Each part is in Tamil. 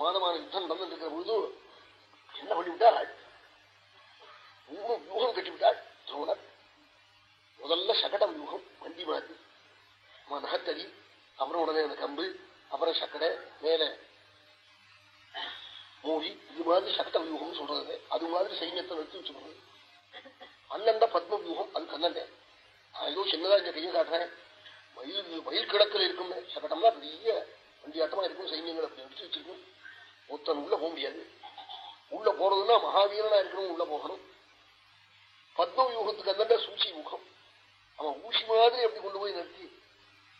பிரமாதமான யுத்தம் நடந்துட்டு இருக்கிற பொழுது என்ன பண்ணிவிட்டாள் வியூகம் கட்டிவிட்டாள் துரோணர். முதல்ல சகடம் வியூகம் வண்டி மாதிரி. நகத்தடி அப்புறம் உடனே அந்த கம்பு அப்புறம் சக்கடை மேல மூடி இது மாதிரி சகட வியூகம் சொல்றது. அது மாதிரி சைன்யத்தை நிறுத்தி வச்சுக்கணும். அண்ணண்ட பத்ம வியூகம் அது கண்ணண்ட நான் ஏதோ சின்னதா இந்த கையை காட்டுறேன். மயில் மயில் கிழக்கில் இருக்கும். சகடம்னா பெரிய வண்டியாட்டமா இருக்கும் சைன்யங்கள் அப்படி எடுத்து வச்சிருக்கும். ஒருத்தன் உள்ள போக முடியாது. உள்ள போறதுன்னா மகாவீரனா இருக்கணும் உள்ள போகணும். பத்ம வியூகத்துக்கு அந்த சூசி முகம். அவன் ஊசி மாதிரி அப்படி கொண்டு போய் நிறுத்தி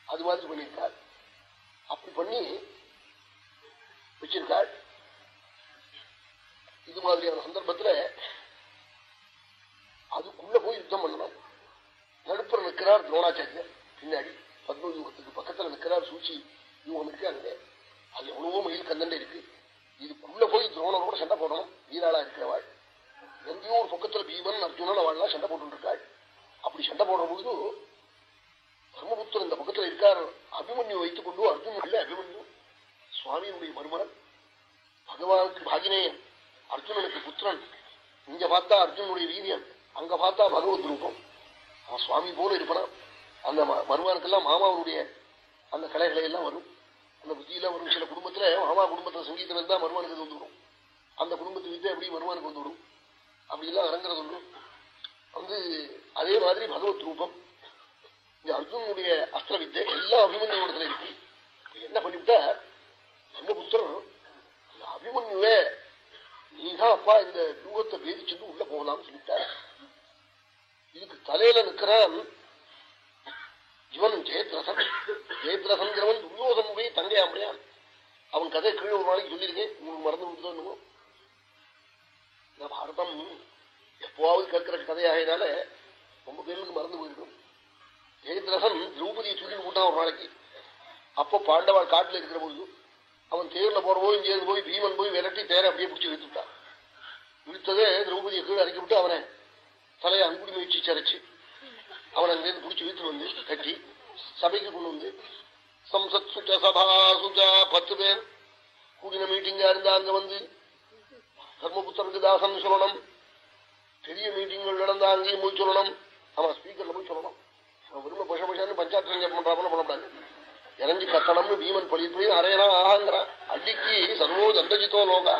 அது மாதிரி பண்ணியிருக்காள் அப்படி பண்ணி வச்சிருக்காள் இது மாதிரியான சந்தர்ப்பத்துல அதுக்குள்ள போய் யுத்தம் பண்ணணும். நடுப்புற நிற்கிறார் துரோணாச்சாரியர். பின்னாடி பத்ம யூகத்துக்கு பக்கத்துல நிற்கிறார் சூச்சி யூகம் இருக்கு அங்க. அது எவ்வளவோ மயில் கந்தண்டே இருக்கு. இதுக்குள்ள போய் துரோணனோட சண்டை போடணும். வீராளா இருக்கிறவாள். எங்கேயோ ஒரு பக்கத்துல பீமன் அர்ஜுனன் அவள்லாம் சண்டை போட்டு இருக்காள் அப்படி சண்டை போடுற பொழுது தர்மபுத்தர் இந்த பக்கத்துல இருக்கார். அபிமன்யு வைத்துக் கொண்டு அர்ஜுன் இல்ல அபிமன்யு. சுவாமியினுடைய மருமகன். பகவானுக்கு பாகினேயன். அர்ஜுனனுக்கு புத்திரன். இங்க பார்த்தா அர்ஜுனுடைய வீரியன். அங்க பார்த்தா பகவத் ரூபம். அவன் சுவாமி போல இருப்பான். அந்த மருமகனுக்கெல்லாம் மாமாவனுடைய அந்த கலைகளை எல்லாம் வரும். அந்த புத்தியெல்லாம் ஒரு சில குடும்பத்துல மாமா குடும்பத்துல சங்கீதம் இருந்தா மருமானுக்கு வந்துவிடும் அந்த குடும்பத்து வித்தை எப்படி மருமானுக்கு வந்துவிடும் அப்படிலாம் அரங்கிறது ஒன்று வந்து அதே மாதிரி பகவத் ரூபம். இந்த அர்ஜுனுடைய அஸ்திர வித்தை எல்லா அபிமன்யோடத்துல இருக்கு. என்ன பண்ணிவிட்டா? நம்ம புத்திரம் அந்த அபிமன்யுவே நீதான் அப்பா இந்த யூகத்தை பேதிச்சுட்டு உள்ள போகலாம்னு சொல்லிட்டார் இதுக்கு தலையில நிற்கிறான் இவன் ஜெயத்ரசன். ஜெயத்ரசன்கிறவன் போய் தங்கை அப்படியான் அவன் கதை கீழே ஒரு நாளைக்கு சொல்லியிருக்கேன். உங்களுக்கு மறந்து விட்டுதோ பாரதம் எப்போவாவது கேட்கிற கதையாகினால ரொம்ப பேருக்கு மறந்து போயிருக்கும். ஜெயத்ரசன் திரௌபதியை சுற்றி போட்டான் ஒரு நாளைக்கு. அப்போ பாண்டவாள் காட்டுல இருக்கிற பொழுது அவன் தேர்ல போற போய் இங்கே போய் பீமன் போய் விரட்டி தேரை அப்படியே பிடிச்சி இழுத்துட்டான் இழுத்ததே திரௌபதியை கீழே அரைக்கி விட்டு அவனை தலையை அங்குடி முயற்சி சரைச்சு அவனை அங்கேருந்து பிடிச்சி இழுத்துட்டு வந்து கட்டி சபைக்கு கொண்டு வந்து சம்சத் சுச்ச சபா சுச்சா பத்து பேர் கூடின மீட்டிங்கா இருந்தா அங்க வந்து தர்மபுத்தருக்கு தாசன் சொல்லணும் பெரிய மீட்டிங்கள் நடந்தா அங்கேயும் போய் சொல்லணும் அவன் ஸ்பீக்கர்ல போய் சொல்லணும் அவன் விரும்ப பஷ பஷான்னு பஞ்சாயத்து பண்றாப்புல பண்ணக்கூடாது இறங்கி கத்தனம்னு பீமன் பழி போய் அரையனா ஆகாங்கிறான் அடிக்கு சர்வோ தண்டஜித்தோ லோகா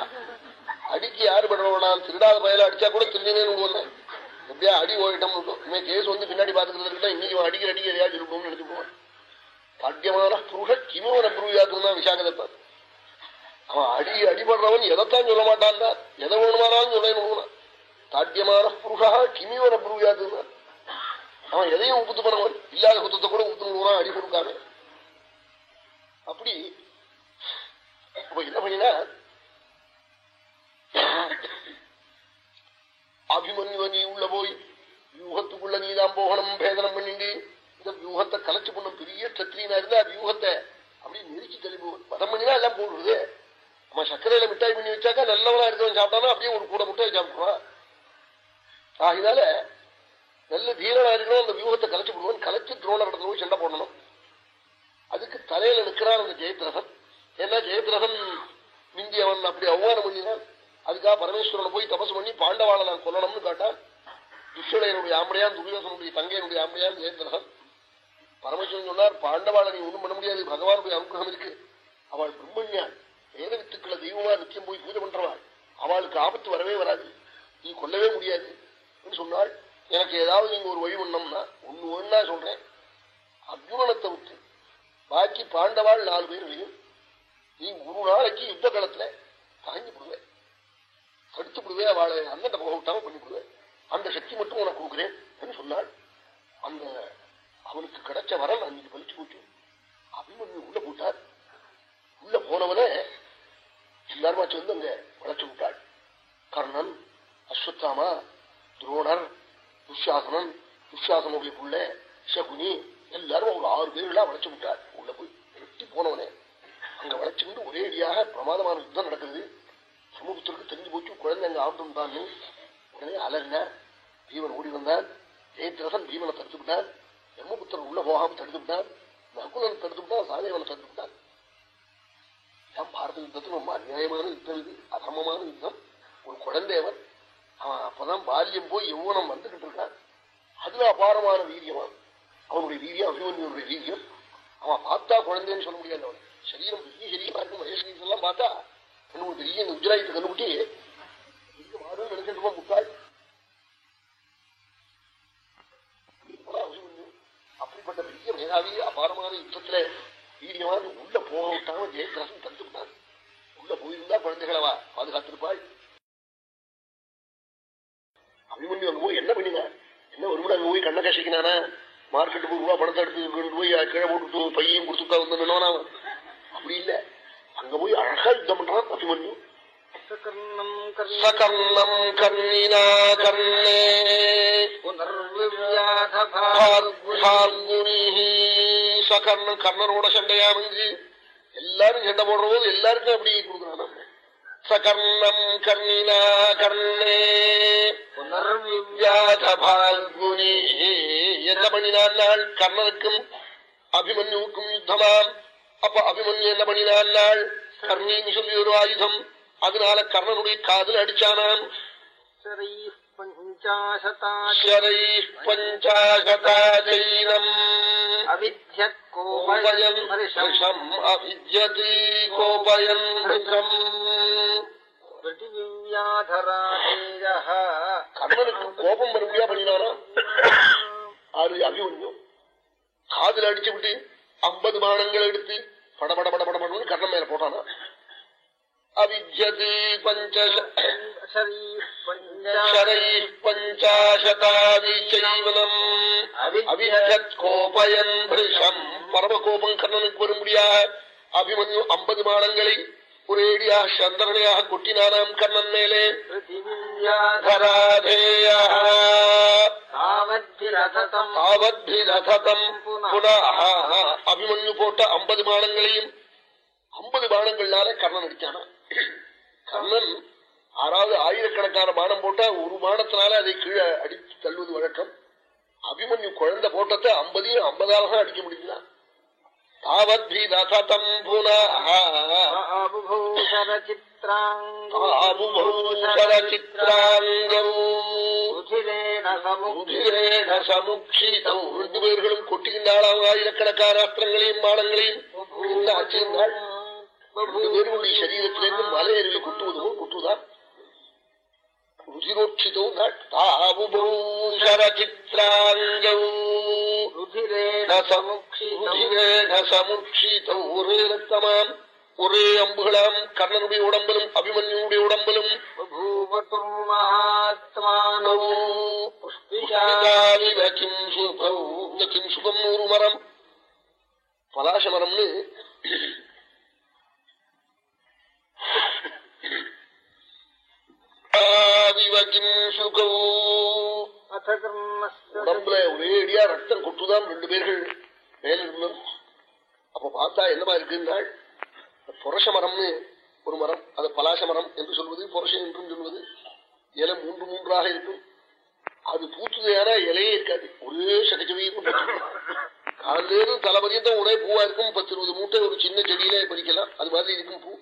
அடிக்கு யாரு பண்றவனான் திருடாத பயல அடிச்சா கூட திருநேன்னு விடுவோம் எப்படியா அடி ஓடிட்டம் இவன் கேஸ் வந்து பின்னாடி பாத்துக்கிறது இன்னைக்கு அடிக்கிற அடிக்க எதையாச்சும் இருக்கணும்னு நினைச்சு பாட்டியமான புருஷ கிமோன புருவியாக்குதான் விசாகதத்தான் அவன் அடி அடிபடுறவன் எதைத்தான் சொல்ல மாட்டான் எதை வேணுமானாலும் சொல்லணும் தாட்டியமான புருஷா கிமியோன புருவியாக்குதான் அவன் எதையும் உப்புத்து பண்ணவன் இல்லாத குத்தத்தை கூட உப்புத்துனா அடி கொடுக்காம. அப்படி என்ன பண்ணினா அபிமன்யுவ நீ உள்ள போய் வியூகத்துக்குள்ள நீதான் போகணும் பேதனம் பண்ணிண்டு இந்த வியூகத்தை கலைச்சு பண்ணும் பெரிய சத்திரியனா இருந்தா வியூகத்தை அப்படி நெரிச்சு தெளிவு பதம் பண்ணினா எல்லாம் போடுறது. நம்ம சர்க்கரையில மிட்டாய் பண்ணி வச்சாக்கா நல்லவனா இருக்கவன் சாப்பிட்டானா அப்படியே ஒரு கூட முட்டாய் சாப்பிடுவான். ஆகினால நல்ல தீரனா இருக்கணும் அந்த வியூகத்தை கலைச்சு போடுவான். கலைச்சு துரோண கடத்துல போய் சண்டை போடணும். அதுக்கு தலையில நிற்கிறான் அந்த ஜெயத்ரசன் ஏன்னா ஜெயத்ரசன் மிந்தி அவன் அப்படி அவமானம் பண்ணினான் அதுக்காக பரமேஸ்வரனை போய் தபசு பண்ணி பாண்டவாளை நான் கொல்லணும்னு காட்டான் துஷ்டனுடைய ஆம்படையான் துரியோசனுடைய தங்கையனுடைய ஆம்படையான் ஜெயத்ரசன் பரமேஸ்வரன் சொன்னார் பாண்டவாளை நீ ஒண்ணும் பண்ண முடியாது பகவானுடைய அனுகிரகம் இருக்கு. அவள் பிரம்மண்யான் வேத வித்துக்களை தெய்வமா நிச்சயம் போய் பூஜை பண்றவாள். அவளுக்கு ஆபத்து வரவே வராது. நீ கொல்லவே முடியாது சொன்னாள். எனக்கு ஏதாவது நீங்க ஒரு வழி பண்ணம்னா ஒண்ணு ஒன்னா சொல்றேன். அர்ஜுனத்தை விட்டு பாக்கி பாண்டவாள் நாலு பேர் நீ ஒரு நாளைக்கு யுத்த களத்துல தாங்கி போடுவேன். தடுத்து விடுவேன் அவளை அண்ணன் போக விட்டாம பண்ணி விடுவேன் அந்த சக்தி மட்டும் உனக்கு கொடுக்குறேன் சொன்னாள். அந்த அவனுக்கு கிடைச்ச வரல் அன்னைக்கு பலிச்சு போச்சு. அபிமன்யு உள்ள போட்டார் உள்ள போனவனே எல்லாருமா சேர்ந்து அங்க வளர்ச்சி விட்டாள். கர்ணன் அஸ்வத்தாமா துரோணர் துஷாசனன் துஷாசனுடைய புள்ள சகுனி எல்லாரும் ஒரு ஆறு பேர்களா வளைச்சு விட்டார் உள்ள போய் வெட்டி போனவனே. அங்க வளைச்சுட்டு ஒரே அடியாக பிரமாதமான யுத்தம் நடக்குது. சமூகத்திற்கு தெரிஞ்சு போச்சு. குழந்தை அங்க தான். உடனே அலறினார் பீமன் ஓடி வந்தான் ஜெயத்ரசன் பீமனை தடுத்து விட்டான் தர்மபுத்திரன் உள்ள போகாம தடுத்து விட்டான் நகுலன் தடுத்து விட்டான் சாதேவனை தடுத்து விட்டான் பாரத யுத்தத்தில் ரொம்ப அநியாயமான யுத்தம் இது? அதர்மமான யுத்தம். ஒரு குழந்தைவன் அவன் அப்பதான் பால்யம் போய் யௌவனம் வந்துகிட்டு இருக்கான். அதுல அபாரமான வீரியமான் அவனுடைய வீரியம் அபிமன்யுடைய வீரியம். அவன் பார்த்தா குழந்தைன்னு சொல்ல முடியாது. அவன் சரீரம் பெரிய சரீரமா இருக்கும் மகேஷ் எல்லாம் பார்த்தா ஒரு பெரிய குஜராத்து கண்டுபிட்டி பெரிய மாடுன்னு நினைச்சிட்டு முட்டாள் அப்படிப்பட்ட பெரிய மேதாவி அபாரமான யுத்தத்துல வீரியமான உள்ள போக விட்டாங்க ஜெயத்ராசன் தடுத்து விட்டாங்க உள்ள போயிருந்தா குழந்தைகளவா பாதுகாத்திருப்பாள் அபிமன்யு அங்க போய் என்ன பண்ணினார் என்ன ஒரு அங்க போய் கண்ணை கசிக்கினானா? மார்க்கெட்டுக்கு போய் ரூபா பணத்தை எடுத்து கொண்டு போய் கீழே போட்டு பையன் கொடுத்துட்டா வந்து நின்னவனா அப்படி இல்ல. அங்க போய் அழகா யுத்தம் பண்றான் அபிமன்யு சகர்ணம் கர்ணினா கர்ணே சகர்ணன் கர்ணனோட சண்டையானது எல்லாரும் சண்டை போடுற போது எல்லாருக்கும் அப்படி கொடுக்குறான் சகர்ணம் கர்ணினா கர்ணே புனர்வியாதபால்குனி என்ன பண்ணினான் கர்ணனுக்கும் அபிமன்யுவுக்கும் யுத்தமாம். அப்ப அபிமன்யு என்ன பண்ணினான் நாள் கர்ணின்னு சொல்லி ஒரு ஆயுதம். அதனால கர்ணனுடைய காதல் அடிச்சானாம். கர்ணனுக்கு கோபம் வரும்படியா பண்ணினானா அது அபிமன்யும் காதல் அடிச்சு விட்டு ஐம்பது பானங்கள் எடுத்து படபட படபடபடன்னு படம்னு மேல போட்டானா அவிஜதி பஞ்சாசதாதிச்சைவனம் அவிஜத் கோபயன் பிருஷம் கர்ணனுக்கு வரும்படியா அபிமன்யு ஐம்பது மானங்களை ஒரேடியாக சந்திரனையாக கொட்டினானாம் கர்ணன் மேலே அபிமன்யு போட்ட ஐம்பது பானங்களையும் ஐம்பது பானங்கள்னால கர்ணன் அடிச்சானா கர்ணன் ஆறாவது ஆயிரக்கணக்கான பானம் போட்டா ஒரு பானத்தினால அதை கீழே அடித்து தள்ளுவது வழக்கம் அபிமன்யு குழந்தை போட்டத்தை ஐம்பதையும் ஐம்பதால தான் அடிக்க முடியுங்களா தாவத்பிததம் புனமுக்ஷிதம் ரெண்டு பேர்களும் கொட்டுகின்றாளாம் ஆயிரக்கணக்கான அஸ்திரங்களையும் பானங்களையும் ஆச்சிருந்தாள் ரெண்டு பேருடைய சரீரத்திலிருந்து மலை அருவி குட்டுவதும் குட்டுதான் ருதிரோட்சிதோ சமுக்ஷிதோ ஒரே ரத்தமாம் ஒரே அம்புகளாம் கர்ணனுடைய உடம்பிலும் அபிமன்யுடைய உடம்பிலும் இந்த கிம்சுகம் நூறு மரம் உடம்புல ஒரேடியா ரத்தம் கொட்டுதான் ரெண்டு பேர்கள். மேல இருந்தோம். அப்ப பார்த்தா என்னமா இருக்குன்னாள் புரச மரம்னு ஒரு மரம் அது பலாச மரம் என்று சொல்வது புரசம் என்றும் சொல்வது. இலை மூன்று மூன்றாக இருக்கும். அது பூத்துதையான இலையே இருக்காது. ஒரே சகஜவையும் காலிலேருந்து தலைபரியந்தம் ஒரே பூவா இருக்கும். பத்து இருபது மூட்டை ஒரு சின்ன செடியிலே பறிக்கலாம். அது மாதிரி இருக்கும் பூ.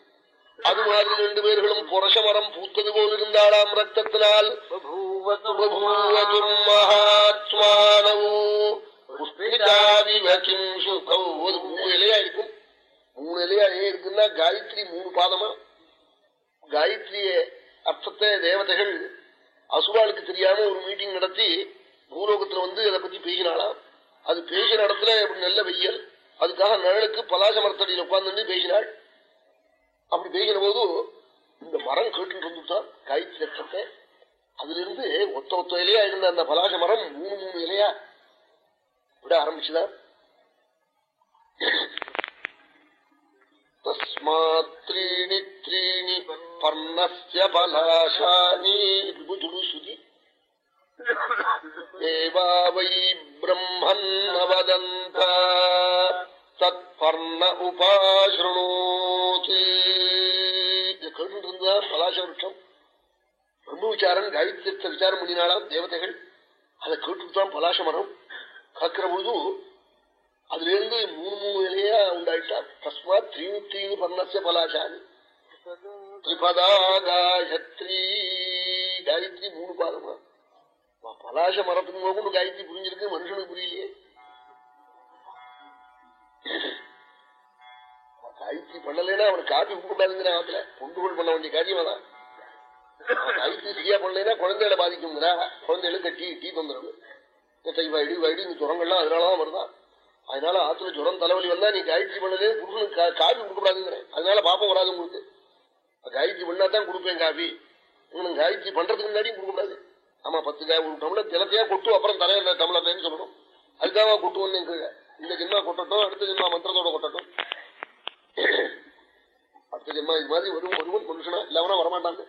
அது மாதிரி ரெண்டு பேர்களும் புரச மரம் பூத்தது போல் இருந்தாளாம் ரத்தத்தினால் மூணு இலையா இருக்கும் மூணு இலையா ஏன் இருக்குன்னா காயத்ரி மூணு பாதமா காயத்ரிய அர்த்தத்தை தேவதைகள் அசுராளுக்கு தெரியாம ஒரு மீட்டிங் நடத்தி பூலோகத்துல வந்து அதை பத்தி பேசினாளாம் அது பேசின இடத்துல நல்ல வெய்யல் அதுக்காக நிழலுக்கு பலாச மரத்தடியில் உட்கார்ந்து பேசினாள் அப்படி பேசின போது இந்த மரம் கேட்டு இருந்துட்டான் காய்ச்சி லட்சத்தை அதுல இருந்து ஒத்த ஒத்த இலையா இருந்த அந்த பலாச மரம் மூணு மூணு இலையா விட ஆரம்பிச்சுதான் தஸ்மாத்ரீணி த்ரீணி பர்ணஸ்ய பலாசானி இப்படி சொல்லு சுதி தேவா வை பிரம்மன் வதந்த பர்ண உபாசிருணோதி. கேட்டு இருந்தார் பலாச விருட்சம். பிரம்ம விசாரம் காயத்ரி விசாரம் பண்ணினாலாம் தேவதைகள். அதை கேட்டுதான் பலாச மரம் காக்கிற பொழுது அதுலேருந்து மூணு மூணு இலையா உண்டாயிட்டா தஸ்மாத் த்ரீணி த்ரீணி பர்ணச பலாசானி. திரிபதா காயத்ரி காயத்ரி மூணு பாதமா. பலாச மரத்துக்கு போகணும் காயத்ரி புரிஞ்சிருக்கு மனுஷனுக்கு புரியலையே. காயத்ரி பண்ணலைன்னா அவனுக்கு காப்பி கொடுக்கூடாதுங்கிற ஆத்துல. பொண்டுகோள் பண்ண வேண்டிய காரியம் அதான். காயத்ரி சரியா பண்ணலைன்னா குழந்தைகளை பாதிக்கும்ங்கிறா குழந்தைகளுக்கு டீ டீ தந்துடும் டைபாய்டு வைடு இந்த ஜுரங்கள்லாம் அதனாலதான் வருதான் அதனால ஆத்துல ஜுரம் தலைவலி வந்தா நீ காயத்ரி பண்ணலே புருஷனுக்கு காபி கொடுக்கூடாதுங்கிறேன் அதனால பாப்பம் வராது உங்களுக்கு. காயத்ரி பண்ணா தான் கொடுப்பேன் காபி. உங்களுக்கு காய்ச்சி பண்றதுக்கு முன்னாடி கொடுக்கக்கூடாது. ஆமா பத்து காய் ஒரு டம்ளர் தினத்தையா கொட்டு அப்புறம் தரையில டம்ளர்லன்னு சொல்லணும். அதுக்காக கொட்டு வந்து கீழே. இந்த ஜென்மா கொட்டட்டும் அடுத்த ஜென்மா மந்திரத்தோட கொட்டட்டும். அடுத்த ஜென்மா இது மாதிரி ஒரு ஒருவன் மனுஷனா இல்லாமனா வரமாட்டாங்க.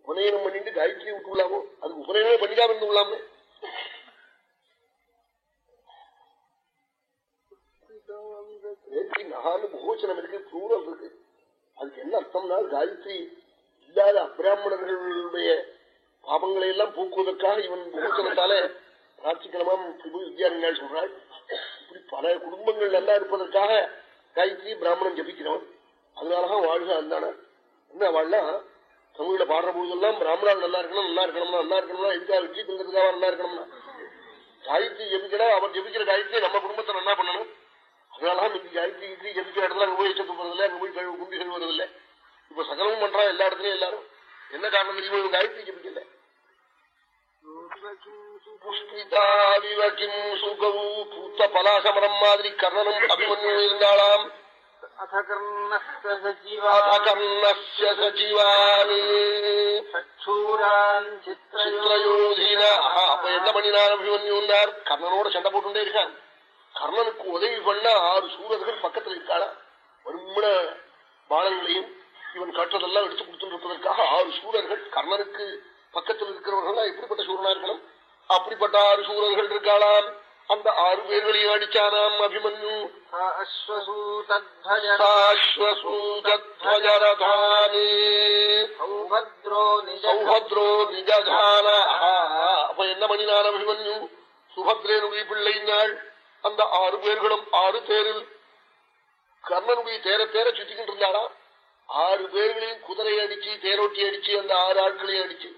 உபநயனம் பண்ணிட்டு காயத்ரி விட்டுள்ளாமோ அது உபநயனமே பண்ணிக்காம இருந்து விடலாமே காயத்ரி மகான்னு பகோச்சனம் இருக்கு ப்ளூரல் இருக்கு. அதுக்கு என்ன அர்த்தம்னா காயத்ரி இல்லாத அப்பிராமணர்களுடைய பாபங்களை எல்லாம் போக்குவதற்காக இவன் பகோச்சனத்தால பிரார்த்திக்கலாமாம் பிரபு வித்யாரண்யாள் சொல்றாள். இப்படி பல குடும்பங்கள் நல்லா இருப்பதற்காக காயத்ரி பிராமணன் ஜபிக்கிறவன். அதனாலதான் வாழ்க அந்தான. என்ன வாழலாம் தமிழ்ல பாடுற பொழுதெல்லாம் பிராமணால் நல்லா இருக்கணும் நல்லா இருக்கணும்னா நல்லா இருக்கணும்னா எதுக்காக வெற்றி தங்கிறதுக்காக நல்லா இருக்கணும்னா. காயத்ரி ஜபிக்கிறா அவர் ஜபிக்கிற காயத்ரி நம்ம குடும்பத்தை நல்லா பண்ணணும். அதனாலதான் இன்னைக்கு காயத்ரி கீத்ரி ஜபிக்கிற இடத்துல அங்க போய் எச்சத்து போறதில்லை அங்க போய் கழுவு குண்டி கழுவுறதில்லை. இப்ப சகலமும் பண்றான் எல்லா இடத்துலயும் எல்லாரும். என்ன காரணம் தெரியுமோ? இவன் காயத்ரி ஜபிக்கல. பூத்த பலாசமரம் மாதிரி கர்ணனும் அபிமன்யு இருந்தாளாம் அப்ப என்ன பண்ணினார் அபிமன்யுன்னார் கர்ணனோட சண்டை போட்டுட்டே இருக்கான் கர்ணனுக்கு உதவி பண்ண ஆறு சூரர்கள் பக்கத்துல இருக்காளா வருமன பானங்களையும் இவன் கற்றதெல்லாம் எடுத்து கொடுத்துட்டு இருப்பதற்காக ஆறு சூரர்கள் கர்ணனுக்கு பக்கத்தில் இருக்கிறவர்கள் எப்படிப்பட்ட சூரனா இருக்கணும் அப்படிப்பட்ட ஆறு சூரர்கள் இருக்காளாம் அந்த ஆறு பேர்களையும் அடிச்சானாம் அபிமன்யு சாஸ்வசூதத்வஜரதானே சௌபத்ரோ நிஜதான அப்ப என்ன பண்ணினான் அபிமன்யு சுபத்ரேனுடைய பிள்ளைங்கள் அந்த ஆறு பேர்களும் ஆறு தேரில் கர்ணனுடைய தேர தேர சுத்திக்கிட்டு இருந்தாளா ஆறு பேர்களையும் குதிரையை அடிச்சு தேரோட்டி அடிச்சு அந்த ஆறு ஆட்களையும் அடிச்சு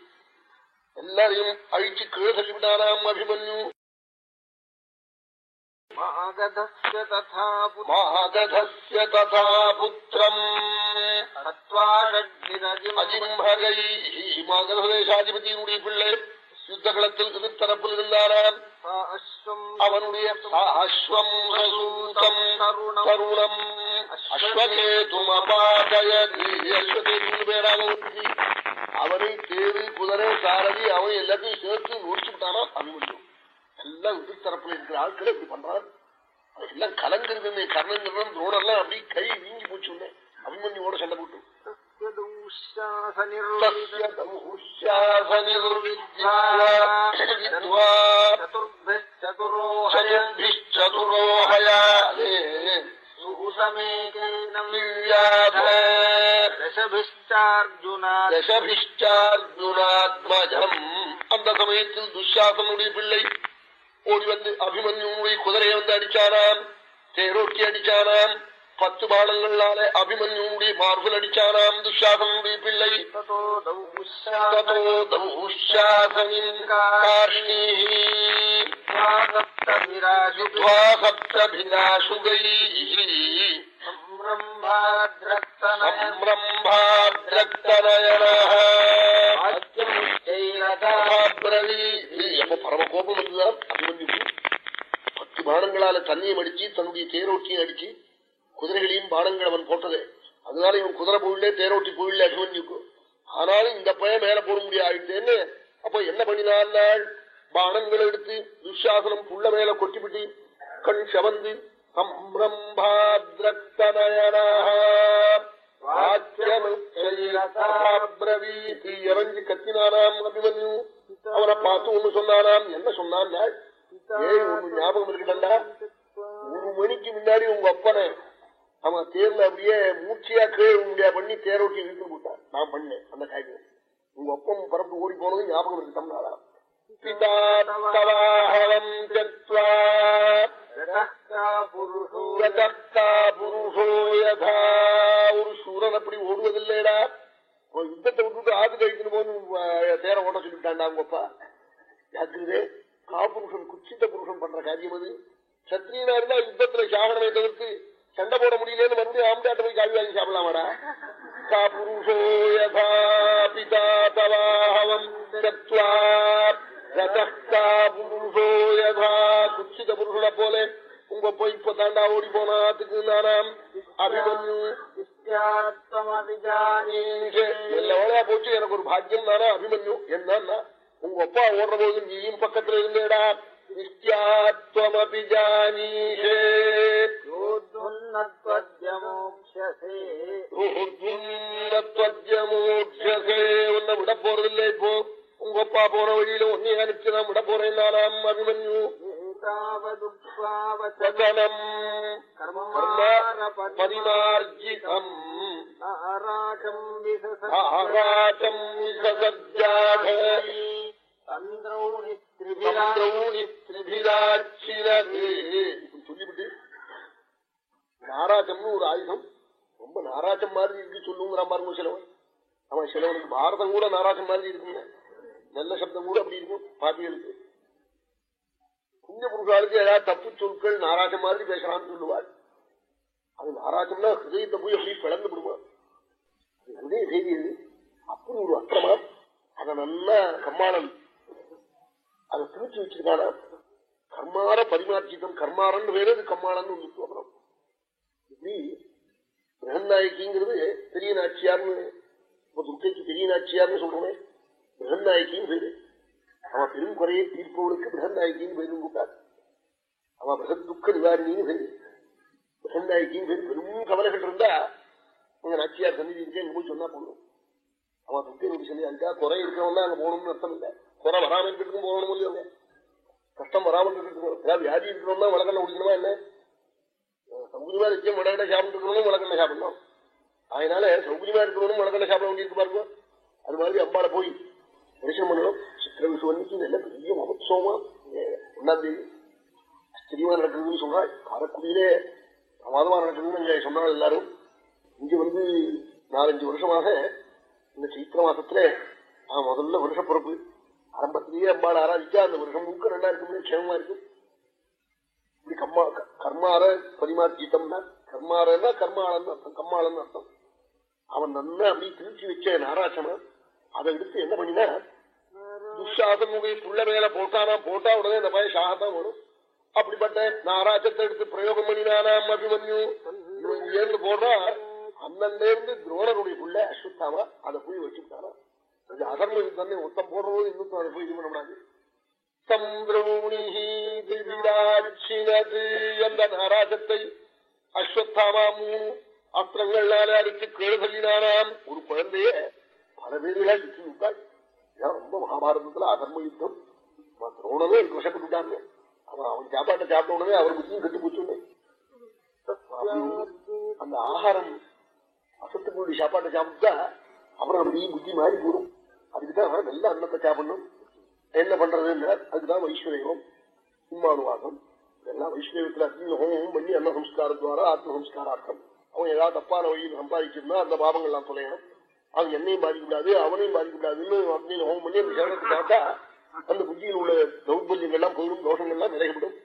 எல்லாரையும் அழிச்சு கீழே தள்ளிவிட்டாராம் அபிமன்யு மாகதேசாதிபதியினுடைய பிள்ளை யுத்த களத்தில் எதிர்த்தரப்பில் இருந்தாராம் அவனுடைய அஸ்வம் தருணம் அஸ்வகேதும் அபாதயதி அஸ்வகேது பேராக அவனை தேவு குதிரை சாரதி அவன் எல்லாத்தையும் சேர்த்து நோக்கி விட்டானா அபிமன்யும் எல்லாம் எதிர்த்தரப்புல இருக்கிற ஆட்களை இப்படி பண்றான் எல்லாம் கலங்குறது கர்ணங்கிறதும் துரோடெல்லாம் அப்படி கை வீங்கி போச்சு அபிமன்யோட சண்டை போட்டு. தசபிஷ்டார்ஜுனாத்மஜம் அந்த சமயத்தில் துஷாசனுடைய பிள்ளை ஓடி வந்து அபிமன்யுடைய குதிரையை வந்து அடிச்சானாம் தேரோட்டி அடிச்சானாம் பத்து பாடங்களால அபிமன்யுடைய மார்பில் அடிச்சானாம் துஷாசனுடைய பிள்ளை. பரம கோபம் வந்துதான் அபிமன்யுக்கு பத்து பானங்களால தண்ணியும் அடிச்சு தன்னுடைய தேரோட்டியும் அடிச்சு குதிரைகளையும் பானங்கள் அவன் போட்டது அதனால இவன் குதிரை போயிலே தேரோட்டி போயில அபிமன்யுக்கு ஆனாலும் இந்த பையன் மேல போட முடியாது ஆயிட்டேன்னு அப்ப என்ன பண்ணினான் பானங்களை எடுத்து துஷாசனம் புள்ள மேல கொட்டிவிட்டு கண் செவந்து இறங்கி கத்தினாராம் அபிமன்யு. அவனை பார்த்து ஒண்ணு சொன்னாராம் என்ன சொன்னான் ஏய் ஒண்ணு ஞாபகம் இருக்குடா ஒரு மணிக்கு முன்னாடி உங்க அப்பனை அவன் தேர்ல அப்படியே மூச்சியா கீழே முடியா பண்ணி தேரோட்டி இழுத்து போட்டான். நான் பண்ணேன் அந்த காய்கறி. உங்க ஒப்பம் பரப்பு ஓடி போனதும் ஞாபகம் இருக்கு பிதா தவாஹவம் தத்வா புருஷோ யதா ஒரு சூரன் அப்படி ஓடுவதில்லைடா. யுத்தத்தை விட்டுட்டு ஆது கழிக்கணும் போது தேர ஓட உங்கப்பா. யாக்குது காபுருஷன் குச்சித்த புருஷன் பண்ற காரியம் அது. சத்திரியனா இருந்தா யுத்தத்துல சாகனமே தவிர்த்து சண்டை போட முடியலன்னு மறுபடியும் ஆம்டாட்ட போய் காவி வாங்கி சாப்பிடலாமாடா? காபுருஷோ யதா பிதா தவாஹவம் யதா குச்சித புருஷனை போல. உங்க போய் இப்ப தாண்டா ஓடி போனாத்துக்கு நானாம் அபிமன்யு. எவ்வளவா போச்சு எனக்கு ஒரு பாக்கியம் தானா அபிமன்யு. என்னன்னா உங்க அப்பா ஓடுற போது நீயும் பக்கத்துல இருந்தேடா. நித்யாத்வமபி ஜானீஷே உன்னை விட போறதில்லை இப்போ. உங்க அப்பா போற வழியில உன்னை அனுப்பிச்சு நான் விட போறேன் நானாம் அபிமன்யு வதனம் பரிமார்ஜிதம் ஆராட்டம் விசசஜாக சொல்லிவிட்டு நாராஜம்னு ஒரு ஆயுதம் ரொம்ப நாராஜம் மாதிரி இருக்கு சொல்லுங்கிறான் பாருங்க சிலவன் அவன் சிலவனுக்கு பாரதம் கூட நாராஜம் மாதிரி இருக்குங்க நல்ல சப்தம் கூட அப்படி இருக்கும் பாட்டியலுக்கு புண்ணிய புருஷாளுக்கு ஏதாவது தப்பு சொற்கள் நாராஜம் மாதிரி பேசுறான்னு சொல்லுவாள். அது நாராஜம்னா ஹிருதயத்தை போய் அப்படி பிளந்து விடுவான் ஹிருதய செய்தி அது. அப்படி ஒரு அக்கிரமம். அதை நல்லா கம்மாளன் அதை திருச்சி வச்சிருக்கானா? கர்மார பரிமார்ஜிதம் கர்மாரன் வேறு அது கம்மாளன் ஒன்று சொல்றோம் இப்படி பிரகநாயகிங்கிறது பெரிய நாச்சியார்னு இப்ப துர்க்கைக்கு பெரிய நாச்சியார்னு சொல்றேன் பிரகநாயகின்னு பேரு அவன் பெரும் குறையை தீர்ப்பவனுக்கு பிரகந்தாய்க்கின்னு பேரும் கூட்டாது. அவன் பிரகத் துக்க நிவாரணின்னு பேரு பிரகநாயகின்னு பேரு பெரும் கவலைகள் இருந்தா உங்க நாச்சியார் சந்நிதி இருக்கேன் போய் சொன்னா போதும். அவன் துக்கை சொல்லி அங்கா குறை இருக்கிறவன் அங்க போகணும்னு அர்த்தம் இல்லை. குறை வராமல் இருக்கிறதுக்கும் போகணும் இல்லையோங்க கஷ்டம் வராமல் இருக்கிறதுக்கும் ஏதாவது வியாதி இருக்கிறோம்னா வழக்கண்ண குடிக்கணுமா என்ன? சௌகரியமா நிச்சயம் வடகடை சாப்பிட்டு இருக்கணும் வழக்கண்ண சாப்பிடணும். அதனால சௌகரியமா இருக்கிறவனும் வழக்கண்ண சாப்பிட வேண்டியிருக்கு பாருங்க. அது மாதிரி அம்பாட போய் தரிசனம் பண்ணணும் சித்திர விஷுவன்னைக்கு நல்ல பெரிய மகோத்சவமா ஒன்னாம் தேதி ஆச்சரியமா நடக்குதுன்னு சொல்றாள் காரக்குடியிலே பிரமாதமா நடக்குதுன்னு இங்க சொன்னாள் எல்லாரும் இங்க வந்து நாலஞ்சு வருஷமாக இந்த சைத்திர மாசத்துல நான் முதல்ல வருஷ பிறப்பு ஆரம்பத்திலேயே அம்பாள் ஆராதிச்சா அந்த வருஷம் முழுக்க நல்லா இருக்கும் க்ஷேமமா இருக்கும். இப்படி கம்மா கர்மார பரிமாற்றிட்டம்னா கர்மாரன்னா கர்மாளன் அர்த்தம் கம்மாளன் அர்த்தம். அவன் நல்லா அப்படி திருச்சி வச்ச நாராசனம் அதை எடுத்து என்ன பண்ணினா துஷாசனுடைய புள்ள மேல போட்டானா போட்டா உடனே இந்த பையன் சாகத்தான் வரும் அப்படிப்பட்ட நாராஜத்தை எடுத்து பிரயோகம் பண்ணினானாம் அபிமன்யு? ஏன்னு போடுறா அண்ணன்ல இருந்து துரோணருடைய புள்ள அஸ்வத்தாமா அதை போய் வச்சுட்டானா அது அதர்ம யுத்தம் மொத்தம் போடுறது இன்னும் அதை போய் இது பண்ண முடியாது. அந்த நாராஜத்தை அஸ்வத்தாமா மூணு அஸ்திரங்களால அடித்து கேடு சொல்லினானாம் ஒரு குழந்தைய பல பேர்களா சுற்றி விட்டாள் ரொம்ப மகாபாரதத்துல அதர்ம யுத்தம். துரோணவே விஷப்பட்டுட்டாங்க அவன் அவன் சாப்பாட்டை சாப்பிட்ட உடனே அவர் புத்தியும் கட்டு போச்சு அந்த ஆகாரம் அசத்துக்குள்ள சாப்பாட்டை சாப்பிட்டா அப்புறம் அப்படியே புத்தி மாறி போடும் அதுக்குதான் நல்ல அன்னத்தை சாப்பிடணும். என்ன பண்றதுன்னா அதுதான் வைஸ்வரயம் உம்மானுவாதம் எல்லாம் வைஷ்ணவத்துல அக்னி ஹோமம் பண்ணி அன்ன சம்ஸ்காரத்வாரா ஆத்ம சம்ஸ்காரார்த்தம் அவன் ஏதாவது தப்பான வழியில் சம்பாதிச்சிருந்தா அந்த பாபங்கள்லாம் தொலையணும். அவன் என்னையும் பாதிக்கூடாது அவனையும் பாதிக்கூடாதுன்னு அக்னியில் ஹோமம் பண்ணி அந்த சேனத்தை பார்த்தா அந்த புத்தியில் உள்ள தௌர்பல்யங்கள்லாம் போயிடும் தோஷங்கள்லாம் நிறையப்படும்.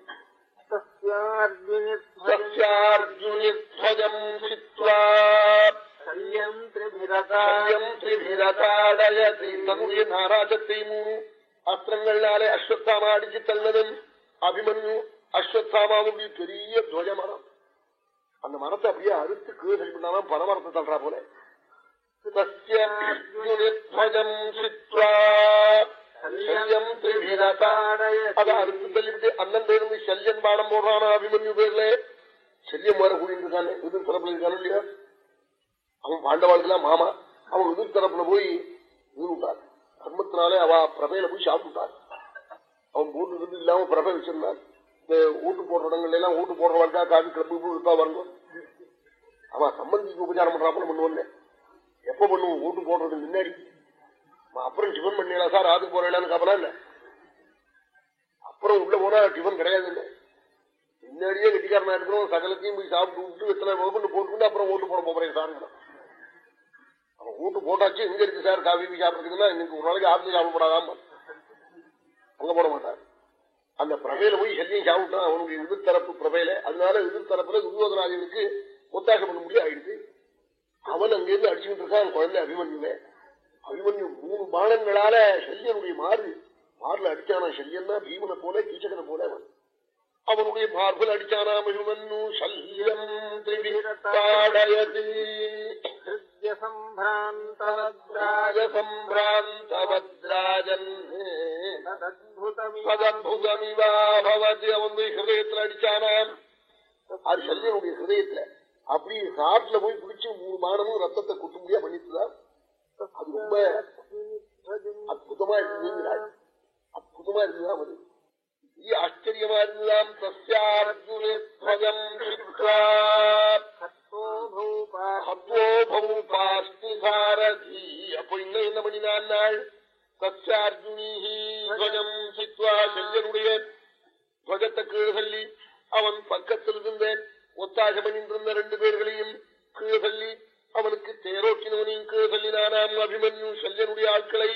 தன்னுடைய நாராஜத்தை மூணு அஸ்திரங்களாலே அஸ்வத்தாமா அடிச்சு தள்ளதும் அபிமன்யு அஸ்வத்தாமாவுடைய பெரிய துவஜ மரம். அந்த மரத்தை அப்படியே அறுத்து கீழே சரி பண்ணாலும் பனமரத்தை தள்ளுறா போல. சத்யஜம் சித்வா அதை அறுத்து தள்ளிவிட்டு அண்ணன் பேருந்து சல்யன் பாடம் போடுறானா அபிமன்யு பேர்ல சல்யம் வேற கூடிட்டு இருக்கானே எதிர் தரப்புல இருக்கானு இல்லையா அவன் பாண்டவாளுக்கெல்லாம் மாமா அவன் எதிர் தரப்புல போய் ஊருட்டான் கர்மத்தினாலே அவ பிரபையில போய் சாப்பிட்டார் அவன் போட்டு இருந்து இல்லாம பிரபை வச்சிருந்தான் இந்த ஓட்டு போடுற இடங்கள்ல எல்லாம் ஓட்டு போடுறவாழ்க்கா காவி கிளப்பு இருக்கா வரணும் அவன் சம்பந்திக்கு உபச்சாரம் பண்றாப்புல பண்ணுவோம் எப்ப பண்ணுவோம்? ஓட்டு போடுறது முன்னாடி. அப்புறம் டிஃபன் பண்ணிடலாம் சார். ஆத்துக்கு போறேன்னு கவலை இல்ல. அப்புறம் உள்ள போனா டிஃபன் கிடையாது இல்லை முன்னாடியே கெட்டிக்காரனா இருக்கிறோம் சகலத்தையும் போய் சாப்பிட்டு விட்டு எத்தனை முதற்கொண்டு போட்டுக்கொண்டு அப்புறம் ஓட்டு போட போறேன் சார். அவன் ஓட்டு போட்டாச்சு. எங்க இருக்கு சார்? காஃபி சாப்பிடுறதுக்குன்னா இன்னைக்கு ஒரு நாளைக்கு ஆப்பிள் சாப்பிடப்படாதாம. அங்க போட மாட்டார். அந்த பிரபையில போய் சல்லியம் சாப்பிட்டான் அவனுடைய எதிர்த்தரப்பு பிரபையில அதனால எதிர்த்தரப்புல துரியோதனாதிகளுக்கு ஒத்தாசம் பண்ண முடியாது ஆயிடுச்சு. அவன் அங்கிருந்து அடிச்சுட்டு இருக்கான் குழந்தை அபிமன்யுவே அபிமன்யு மூணு பானங்களால சல்யனுடைய மாறு. மாறுல அடிச்சானா சல்யன்னா பீமனை போல கீச்சகனை போல அவன். அவனுடைய மார்பில் அடிச்சானாம் அபிமன்யு சல்யம் திரிவிரத்தாடயது சம்பிராந்தவத்ராஜன் ததத்புதமிவாபவதி அவன் ஹிருதயத்துல அடிச்சானான் அது சல்யனுடைய ஹிருதயத்துல. அப்படி காட்டுல போய் பிடிச்சு மூணு மானமும் ரத்தத்தை குட்டு முடியா பண்ணிட்டுதான் அது ரொம்ப அற்புதமா இருந்ததுங்கிறாள் அற்புதமா இருந்ததுதான் அது? ஆச்சரியமா இருந்ததாம் தஸ்யார்ஜுனம் அப்போ இன்னும் என்ன பண்ணினான் நாள்? தஸ்யார்ஜுனி துவஜம் சித்வா செல்யனுடைய துவஜத்தை கீழ் சொல்லி அவன் பக்கத்தில் இருந்தேன் ஒத்தாக பண்ணிருந்த ரெண்டு பேர்களையும் கீழ் சொல்லி அவனுக்கு தேரோட்டினவனையும் கீழ் சொல்லினானாம் அபிமன்யு செல்யனுடைய ஆட்களை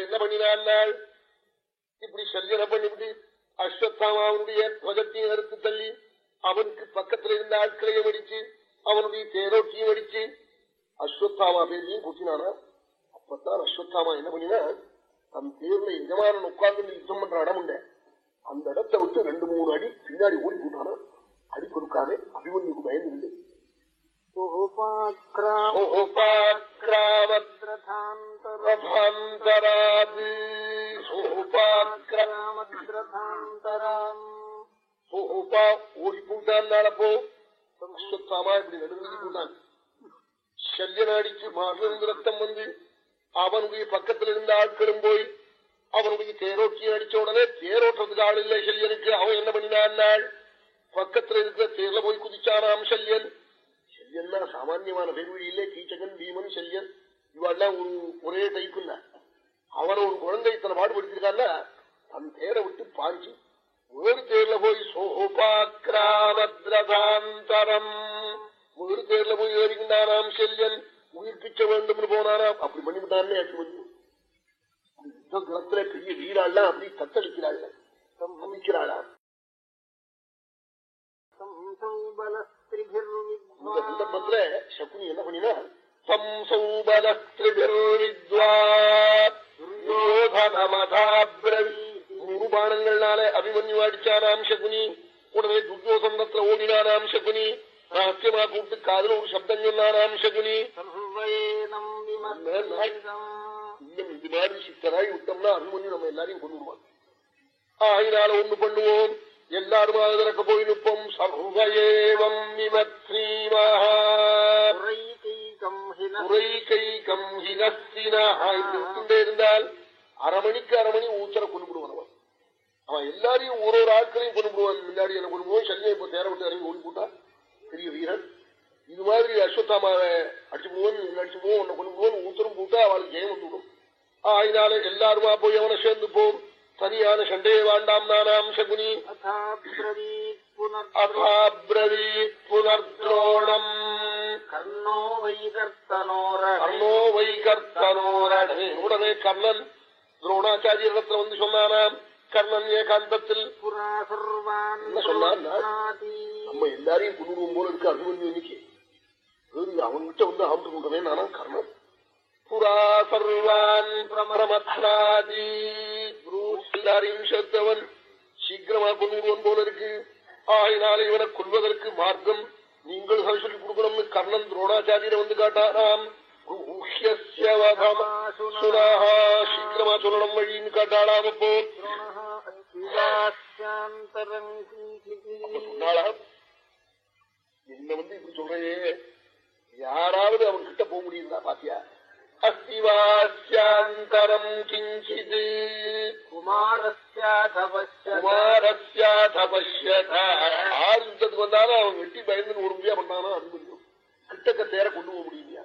என்ன பண்ணினாள் இப்படி சல்யனை பண்ணிவிட்டு அஸ்வத்தாமாவுடைய துவஜத்தையும் அறுத்து தள்ளி அவனுக்கு பக்கத்துல இருந்த ஆட்களையும் அடிச்சு அவனுடைய தேரோட்டியும் அடிச்சு அஸ்வத்தாமா பேரையும் குத்தினானா அப்பத்தான் அஸ்வத்தாமா என்ன பண்ணினா தன் தேர்ல எஜமானன் உட்கார்ந்து யுத்தம் பண்ற இடம் உண்ட. அந்த இடத்தை விட்டு ரெண்டு மூணு அடி பின்னாடி ஓடி போட்டானா அடி கொடுக்காம அபிமன்யுக்கு பயந்து ஓடி போட்டான் போ அஸ்வத்தாமா இப்படி நடுங்கி போட்டான் சல்யன் அடிச்சு மார்லிருந்து ரத்தம் வந்து அவனுடைய பக்கத்தில் இருந்த ஆட்களும் போய் அவனுடைய தேரோட்டியை அடிச்ச உடனே தேரோட்டத்துக்கு ஆள் இல்லை சல்யனுக்கு அவன் என்ன பண்ணினான் பக்கத்துல இருக்கிற தேர்ல போய் குதிச்சானாம் சல்யன் சல்யன்னா சாமான்யமான பேர்வழி இல்லை கீச்சகன் பீமன் சல்யன் இவாள்லாம் ஒரு ஒரே டைப்புல்ல அவனை ஒரு குழந்தை இத்தனை பாடுபடுத்திருக்கான்ல தன் தேரை விட்டு பாஞ்சி ஒரு தேர்ல போய் சோபாக்கிராமத்ரதாந்தரம். ஒரு தேர்ல போய் ஏறிக்கின்றானாம் செல்யன் உயிர்ப்பிக்க வேண்டும் போனாரா அப்படி பண்ணிவிட்டான்னு யுத்த குளத்துல பெரிய வீராள்லாம் அப்படி தத்தளிக்கிறாள் அமைக்கிறாளாம் இந்த சந்தர்ப்பத்துல சகுனி என்ன பண்ணினா நூறு பானங்கள்னால அபிமன்யு அடிச்சானாம் சகுனி. உடனே துர்யோசனத்துல ஓடினானாம் சகுனி. ரகசியமா கூப்பிட்டு காதல ஒரு சப்தம் சொன்னானாம் சகுனி. இது மாதிரி சித்தராய் விட்டோம்னா அபிமன்யு நம்ம எல்லாரையும் கொண்டு விடுவான் ஆகினால ஒண்ணு பண்ணுவோம். எல்லாரும் அதற்கு போய் நிற்போம். சர்வயேவம் இருந்தால் அரமணிக்கு அரமணி ஊச்சரை கொண்டு விடுவான் அவன். எல்லாரையும் ஒரு ஒரு ஆட்களையும் கொண்டு விடுவான். முன்னாடி என்ன கொண்டு போவோம் சல்லியை இப்போ தேர விட்டு இறங்கி ஓடி போட்டான். பெரிய வீரன். இது மாதிரி அஸ்வத்தாமாவை அடிச்சு போவோம் அடிச்சு போவோம் உன்னை கொண்டு போவோம் ஊத்தரும் போட்டா அவளுக்கு ஜெயம் வந்துவிடும் அதனால எல்லாருமா போய் அவனை சேர்ந்து போம் தனியான சண்டையை வேண்டாம் நானாம் சகுனி. புனர்திரோணம் கர்ணோ வை வைகர்த்தனோரணே உடனே கர்ணன் துரோணாச்சாரியத்தில் வந்து சொன்னானாம். கர்ணன் ஏகாந்தத்தில். சொன்னான்? நம்ம எல்லாரையும் குடும்பம் போல இருக்கு அபிமன்யு எண்ணிக்கை அவன்கிட்ட வந்து ஆண்டு கொண்டவன் நானா கர்ணன். புரா சர்வான் பிரமரமத்ராதி எல்லாரையும் சேர்த்தவன் சீக்கிரமா கொண்டுவன் போல இருக்கு. ஆயினால இவனை கொள்வதற்கு மார்க்கம் நீங்கள் சொல்லி கொடுக்கணும்னு கர்ணன் துரோணாச்சாரியரை வந்து காட்டாராம். சீக்கிரமா சொல்லணும் வழின்னு காட்டாளாம் அப்போ. என்ன வந்து இப்படி சொல்றையே யாராவது அவன் கிட்ட போக முடியுதா பாத்தியா? அஸ்திவாஸ்யாந்தரம் கிஞ்சித் யுத்தத்துக்கு வந்தாலும் அவன் வெட்டி பயந்து ஒரு முடியா பண்ணானோ அது முடியும் கிட்டக்க தேர கொண்டு போக முடியலையா?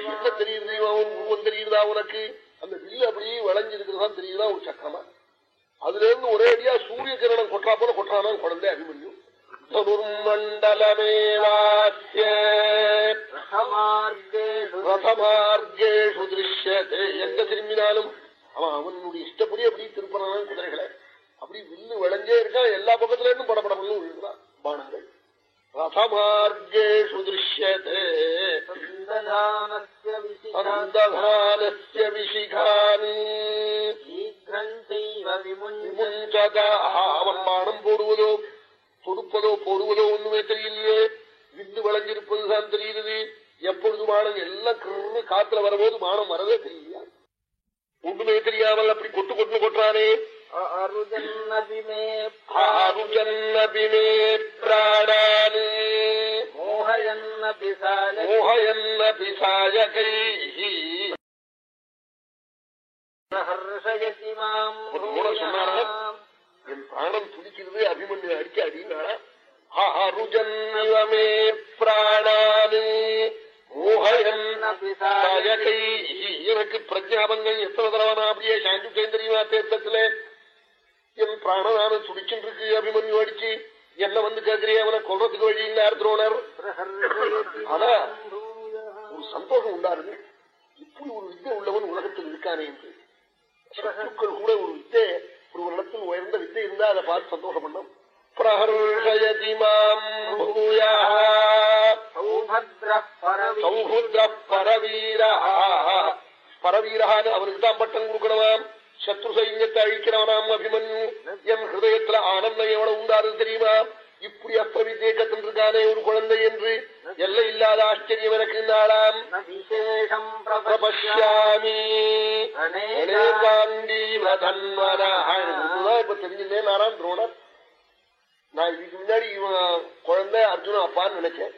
என்ன தெரியுது அவன் உருவம் தெரியுதா உனக்கு? அந்த வில்லு அப்படியே வளைஞ்சிருக்கிறதா தெரியுதா? ஒரு சக்கரமா. அதுல இருந்து ஒரே அடியா சூரிய கிரணம் கொட்டா போல கொட்டானா குழந்தை அபிமன்யும் தனுர்மண்டலமேவாஸ்ய ரதமார்கேஷு திருஷ்யதே. எங்க திரும்பினாலும்? அவன் அவனுடைய இஷ்டப்படி அப்படி திருப்பனான குதிரைகளை. அப்படி வில்லு விளைஞ்சே இருக்கான் எல்லா பக்கத்துல இருந்தும் படப்படப்படலும் விழுகிறான் பானங்கள். ரதமார்கேஷு திருஷ்யதே. அவன் பானம் போடுவதோ தொடுப்பதோ போடுவதோ ஒண்ணுமே தெரியலையே. விந்து விளைஞ்சிருப்பதுதான் தெரியுது எப்பொழுது மானம் எல்லாம் கிரு காத்துல வரபோது மானம் வரவே தெரியலையா ஒண்ணுமே தெரியாமல் அப்படி கொட்டு கொட்டு கொட்டுறானே. ஆருஜன்னபிமே பிராணானே. மோகயன்னபி சாயகை என் பிராணம் துடிக்கிறது அபிமன்யு அடிக்க அடினாளா ஆருஜன்னமே பிராணானே. எனக்கு பிரஜாபங்கள் எத்தனை தடவை அப்படியே சாண்டிட்டேன் தெரியுமா தேர்தத்துல என் பிராணதான துடிச்சுட்டு இருக்கு அபிமன்யு அடிச்சு என்ன வந்து கேட்கிறேன் அவனை கொல்றதுக்கு வழி இல்லார் துரோணர் ஆனா ஒரு சந்தோஷம் உண்டாருது இப்படி ஒரு வித்தை உள்ளவன் உலகத்தில் இருக்கானே என்று கூட ஒரு வித்தை ஒரு இடத்தில் உயர்ந்த வித்தை இருந்தா அதை பார்த்து சந்தோஷம் பண்ணோம் பிரஹர்ஷயதி மாம் பூயா சௌஹுத்ர பரவீரா பரவீரஹான்னு அவனுக்கு தான் பட்டம் கொடுக்கணுமாம் சத்ரு சைன்யத்தை அழிக்கிறவனாம் அபிமன்யு என் ஹிருதயத்துல ஆனந்தம் எவ்வளவு உண்டாரு தெரியுமா இப்படி அஸ்திர வித்தியை கத்துருக்கானே ஒரு குழந்தை என்று எல்லை இல்லாத ஆச்சரியம் எனக்கு நாளாம் பிரபஷ்யாமி இப்ப தெரிஞ்சுட்டேன் நாராம் துரோணர் நான் இதுக்கு முன்னாடி இவன் குழந்தை அர்ஜுன அப்பான்னு நினைச்சேன்.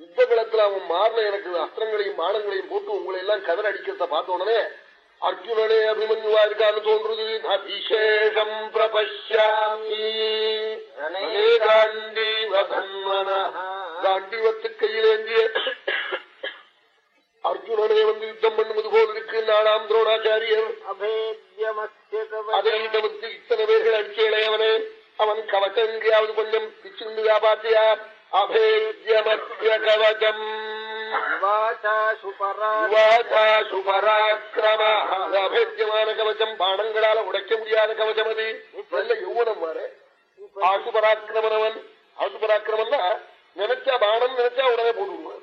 யுத்த களத்துல அவன் மாறின எனக்கு அஸ்திரங்களையும் பானங்களையும் போட்டு உங்களை எல்லாம் கதற அடிக்கிறத பார்த்த உடனே அர்ஜுனனே அபிமன்யுவா இருக்கான்னு தோன்றுது. விசேஷம் பிரபஷ்யாமி. காண்டிவத்து கையிலேந்திய அர்ஜுனனே வந்து யுத்தம் பண்ணுவது போல் இருக்கு நாலாம் துரோணாச்சாரியர். அதை தவிர்த்து இத்தனை பேர்கள் அடிச்ச இளையவனே. அவன் கவச்சம் எங்கேயாவது கொஞ்சம் பிச்சுண்டுதா பாத்தியா அபேத்யமத்திய கவச்சம் அபேஜ்யமான கவச்சம் பானங்களால உடைக்க முடியாத கவச்சம் அது நல்ல யௌவனம் வர ஆசுபராக்கிரமனவன் ஆசுபராக்கிரமன்னா நினைச்சா பானம் நினைச்சா உடனே போடுவான்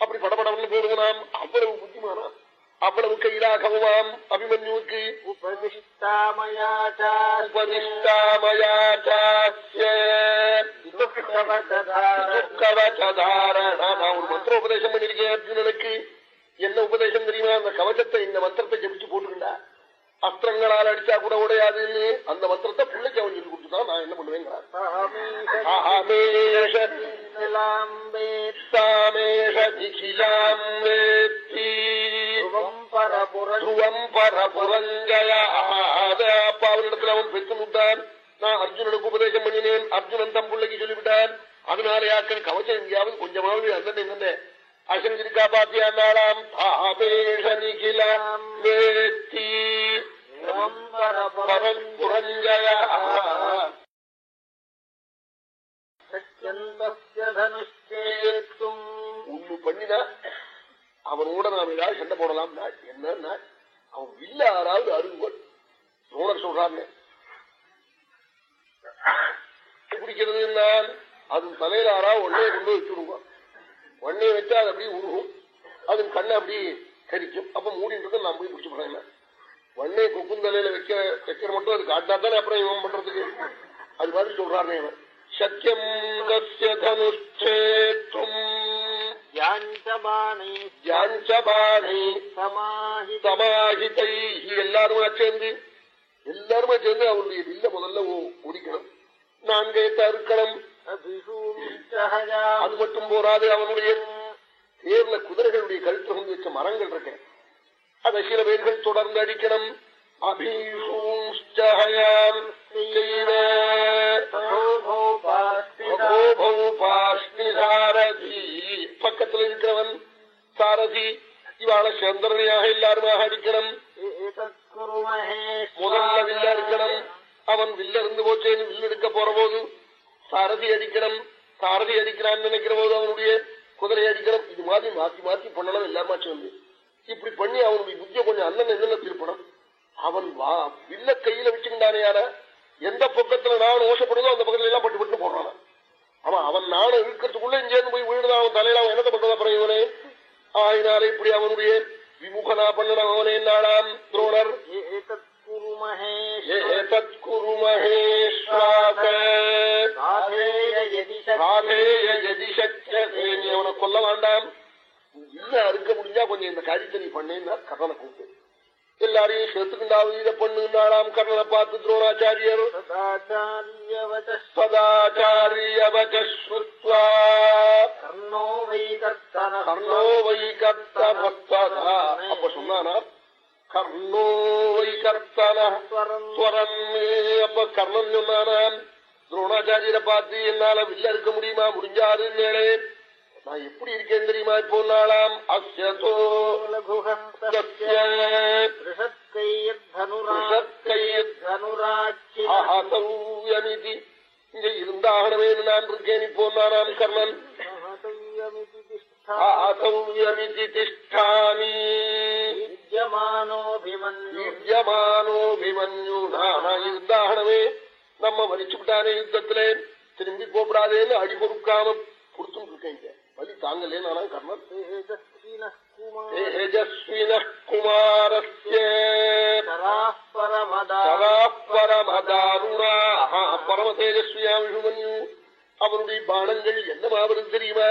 அப்படி படபடம்னு போடுவனாம் அவ்வளவு புத்திமானாம் அவ்வளவு கைலாகவாம் அபிமன்யுவுக்கு ஒரு மந்திரோபதேசம் பண்ணிருக்கேன் அர்ஜுனனுக்கு. என்ன உபதேசம் தெரியுமா? அந்த கவச்சத்தை இந்த மந்திரத்தை ஜபிச்சு போட்டுக்கிண்டா அஸ்திரங்களால் அடிச்சா கூட உடையாதுன்னு அந்த மந்திரத்தை பிள்ளைக்கு அவன் சொல்லி கொடுத்துதான் நான் என்ன பண்ணுவேன் அப்பாவினிடத்தில் அவன் பெற்று விட்டான் நான் அர்ஜுனனுக்கு உபதேசம் பண்ணினேன். அர்ஜுனன் தம் பிள்ளைக்கு சொல்லிவிட்டான். அதனால கவச்சம் எங்கேயாவது கொஞ்சமாவது தாபேஷ நிகிலாம் வேத்தி பரம்புரஞ்சய ஒண்ணு பண்ணினா அவனோட நாம் ஏதாவது சண்டை போடலாம் என்னன்னா அவன் வில்ல யாராவது அருங்கோல் ரோணர் சொல்றாங்க பிடிக்கிறது அது தலையில யாராவது ஒன்னே கொண்டு வச்சுடுவான் ஒன்னே வச்சா அது அப்படியே உருகும். அது கண்ணை அப்படி கரிக்கும் அப்ப மூடின்றது நான் போய் பிடிச்சு போறேன். வண்ணே குக்குந்தலையில வைக்க வைக்கிற மட்டும் அது காட்டா தானே அப்புறம் இவன் பண்றதுக்கு? அது மாதிரி சொல்றாரு இவன். சத்தியம் தஸ்ய தனுஷ்டேத்தும் சமாஹிதை. எல்லாருமா சேர்ந்து? எல்லாருமா சேர்ந்து அவருடைய வில்ல முதல்ல ஒடிக்கணும் நான்கே தருக்கணும். அது மட்டும் போராது அவனுடைய தேர்ல குதிரைகளுடைய கழுத்து கொண்டு வச்ச மரங்கள் இருக்க. அதை சில பேர்கள் தொடர்ந்து அடிக்கணும். அபிஷூஷ்டயாம் பக்கத்தில் இருக்கிறவன் சாரதி இவாள சந்திரனையாக எல்லாருமாக அடிக்கணும். முதல்ல வில்ல இருக்கணும் அவன் வில்ல இருந்து போச்சேன்னு வில்லு எடுக்க போற போது சாரதி அடிக்கணும். சாரதி அடிக்கிறான்னு நினைக்கிற போது அவனுடைய குதிரை அடிக்கணும். இது மாதிரி மாத்தி மாத்தி பண்ணணும் எல்லாமாச்சும் வந்து. இப்படி பண்ணி அவனுடைய புத்திய கொஞ்சம் அண்ணன் என்னென்ன திருப்பணும் அவன் வா வில்ல கையில வச்சுக்கிட்டானே எந்த பக்கத்துல நான் ஓசப்படுதோ அந்த பக்கத்துல எல்லாம் பட்டு பட்டு போடுறான். அவன் அவன் நானும் இழுக்கிறதுக்குள்ள இங்கேருந்து போய் விழுதான். அவன் தலையில அவன் என்னத்தை பண்றதா அப்புறம் இவனே? ஆயினாலே இப்படி அவனுடைய விமுகனா பண்ணணும் அவனே நாளாம் துரோணர்? அவனை கொல்ல வேண்டாம். இல்ல அறுக்க முடிஞ்சா கொஞ்சம் இந்த காரியத்தை நீ பண்ணேன்னா கதனை கூப்பிட்டு எல்லாரையும் சேர்த்துக்கிண்டாவது இதை பண்ணுனாலாம் கர்ணனை பார்த்து துரோணாச்சாரியர். கர்ணோ வை கர்த்தனா அப்ப சொன்னானா கர்ணோ வை கர்த்தன அப்ப கர்ணன் சொன்னானாம் துரோணாச்சாரியரை பார்த்து என்னால வில்ல இருக்க முடியுமா? முடிஞ்சாரு மேலே. நான் எப்படி இருக்கேன் தெரியுமா? இப்போ நாளாம் அஸ்யதோ இங்க இருந்தாகனவே நான் இருக்கேன். இப்போ நானாம் கர்ணன். திஷ்டாமி. இருந்தாகனவே நம்ம வலிச்சு விட்டானே யுத்தத்திலே. திரும்பி போடாதேன்னு அடி பொறுக்காம கொடுத்துட்டு இருக்கேன் வலி தாங்கலே நானா கர்ணன் தேஜஸ்வின குமாரஸ்ய பரமதாருணா பரம தேஜஸ்வியா விழுமன்யு அவனுடைய பானங்கள் என்னமாவது தெரியுமா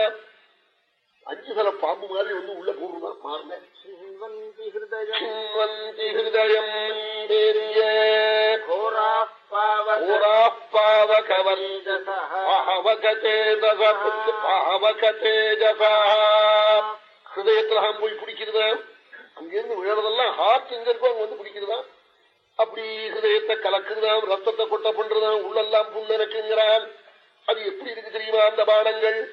அஞ்சு தல பாம்பு மாதிரி வந்து உள்ள போடுதான் மாறின ஹிருதயம் ஹிருதயத்துல போய் பிடிக்கிறதா அங்கிருந்து விழறதெல்லாம் ஹார்ட் எங்க இருக்கோ அங்க வந்து பிடிக்கிறதா அப்படி ஹிருதயத்தை கலக்குறதாம் ரத்தத்தை கொட்ட பண்றதாம் உள்ளெல்லாம் புண்ணறக்குங்கிறான் அது எப்படி இருக்கு தெரியுமா அந்த பானங்கள்?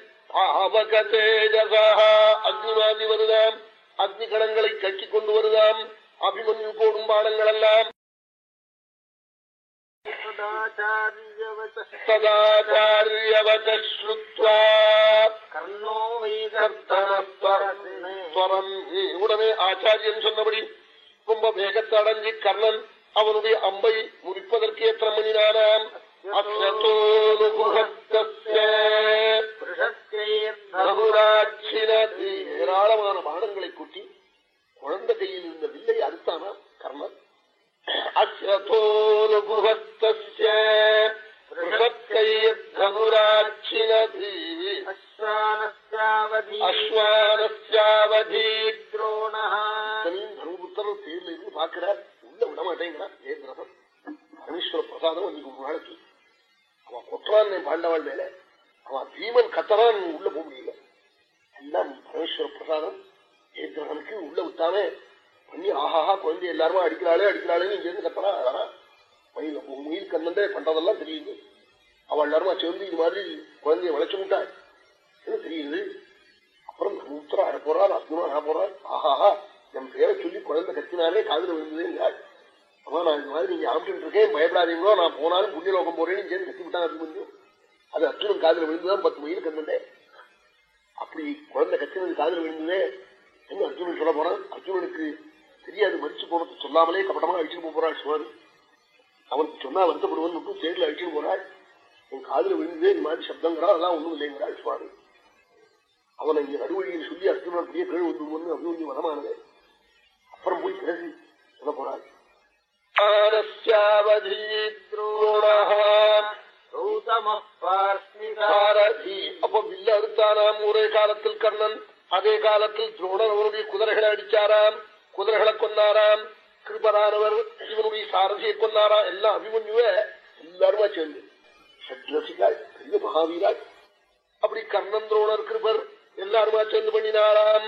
அக்னி வருதாம். அக்னி கணங்களை கட்டி கொண்டு வருதாம். அபிமன்யு போடும் பானங்கள் எல்லாம் உடனே ஆச்சாரியன் சொன்னபடி ரொம்ப வேகத்தை அடைஞ்சி கர்ணன் அவனுடைய அம்பை முறிப்பதற்கு எத்தனை மணி நானாம் ஏராளமான பானங்களை கூட்டி குழந்தை கையில் இருந்த வில்லை அறுத்தானா கர்ணன். தர்மபுத்தர் தேர்ல இருந்து பாக்குறார் உள்ள விட மாட்டேங்கிறார் ஜெயதிரசன் பரமேஸ்வர பிரசாதம் அன்னைக்கு ஒரு நாளைக்கு அவன் கொட்டுறான் பாண்டவாள் மேல அவன் பீமன் கத்தறான் உள்ள போக முடியல எல்லாம் பரமேஸ்வர பிரசாதம் ஜெயதிரசனுக்கு உள்ள விட்டாமே பண்ணி ஆஹாஹா குழந்தை எல்லாருமே அடிக்கிறாளே அடிக்கிறாளேன்னு இங்க இருந்து கத்தனா அழகா மயில் மயில் கண்ணந்தே பண்றதெல்லாம் தெரியுது. அவள் எல்லாருமா சேர்ந்து இது மாதிரி குழந்தைய வளைச்சு விட்டாள். தெரியுது? அப்புறம் உத்தரா அட போறாள் அர்ஜுனா அட போறாள் ஆஹாஹா என் பேரை சொல்லி குழந்தை கத்தினாலே காதல விழுந்ததே அவன் நான் இந்த மாதிரி நீங்க ஆம்பிட்டு இருக்கேன் பயப்படாதீங்களோ நான் போனாலும் புண்ணியலோகம் போறேன்னு சேர்ந்து கத்தி விட்டான் அர்ஜுன் அது அர்ஜுனன் காதல விழுந்துதான் பத்து மயில் கண்ணந்தே அப்படி குழந்தை கத்தினது காதல விழுந்ததே என்ன அர்ஜுனன் சொல்ல போறான்? அர்ஜுனனுக்கு தெரியாது மறிச்சு போனது. சொல்லாமலே கப்பட்டமா அழிச்சுட்டு போறாள் சுவாமி அவனுக்கு சொன்னா வருத்தப்படுவன் மட்டும் தேர்ல அழிச்சுட்டு போறாள் என் காதல விழுந்ததே இந்த மாதிரி சப்தங்கிறா அதெல்லாம் ஒண்ணும் இல்லைங்கிறாள் சுவாமி அவனை இங்க நடுவழியில் சொல்லி அர்ஜுனன் அப்படியே கீழ் வந்து அபிமன்யு வரமானது அப்புறம் போய் பிறகு சொல்ல போறாள் அப்ப வில்ல அறுத்தானாம் ஒரே காலத்தில் கர்ணன் அதே காலத்தில் துரோணர் அவருடைய குதிரைகளை அடிச்சாராம். குதிரைகளை கொண்டாராம் கிருபரானவர் இவனுடைய சாரதியை கொண்டாராம் எல்லாம் அபிமன்யுவ எல்லாருமா சேர்ந்து. சத்ரசிகாள் பெரிய மகாவீராள் அப்படி கர்ணன் துரோணர் கிருபர் எல்லாருமா சேர்ந்து பண்ணினாராம்.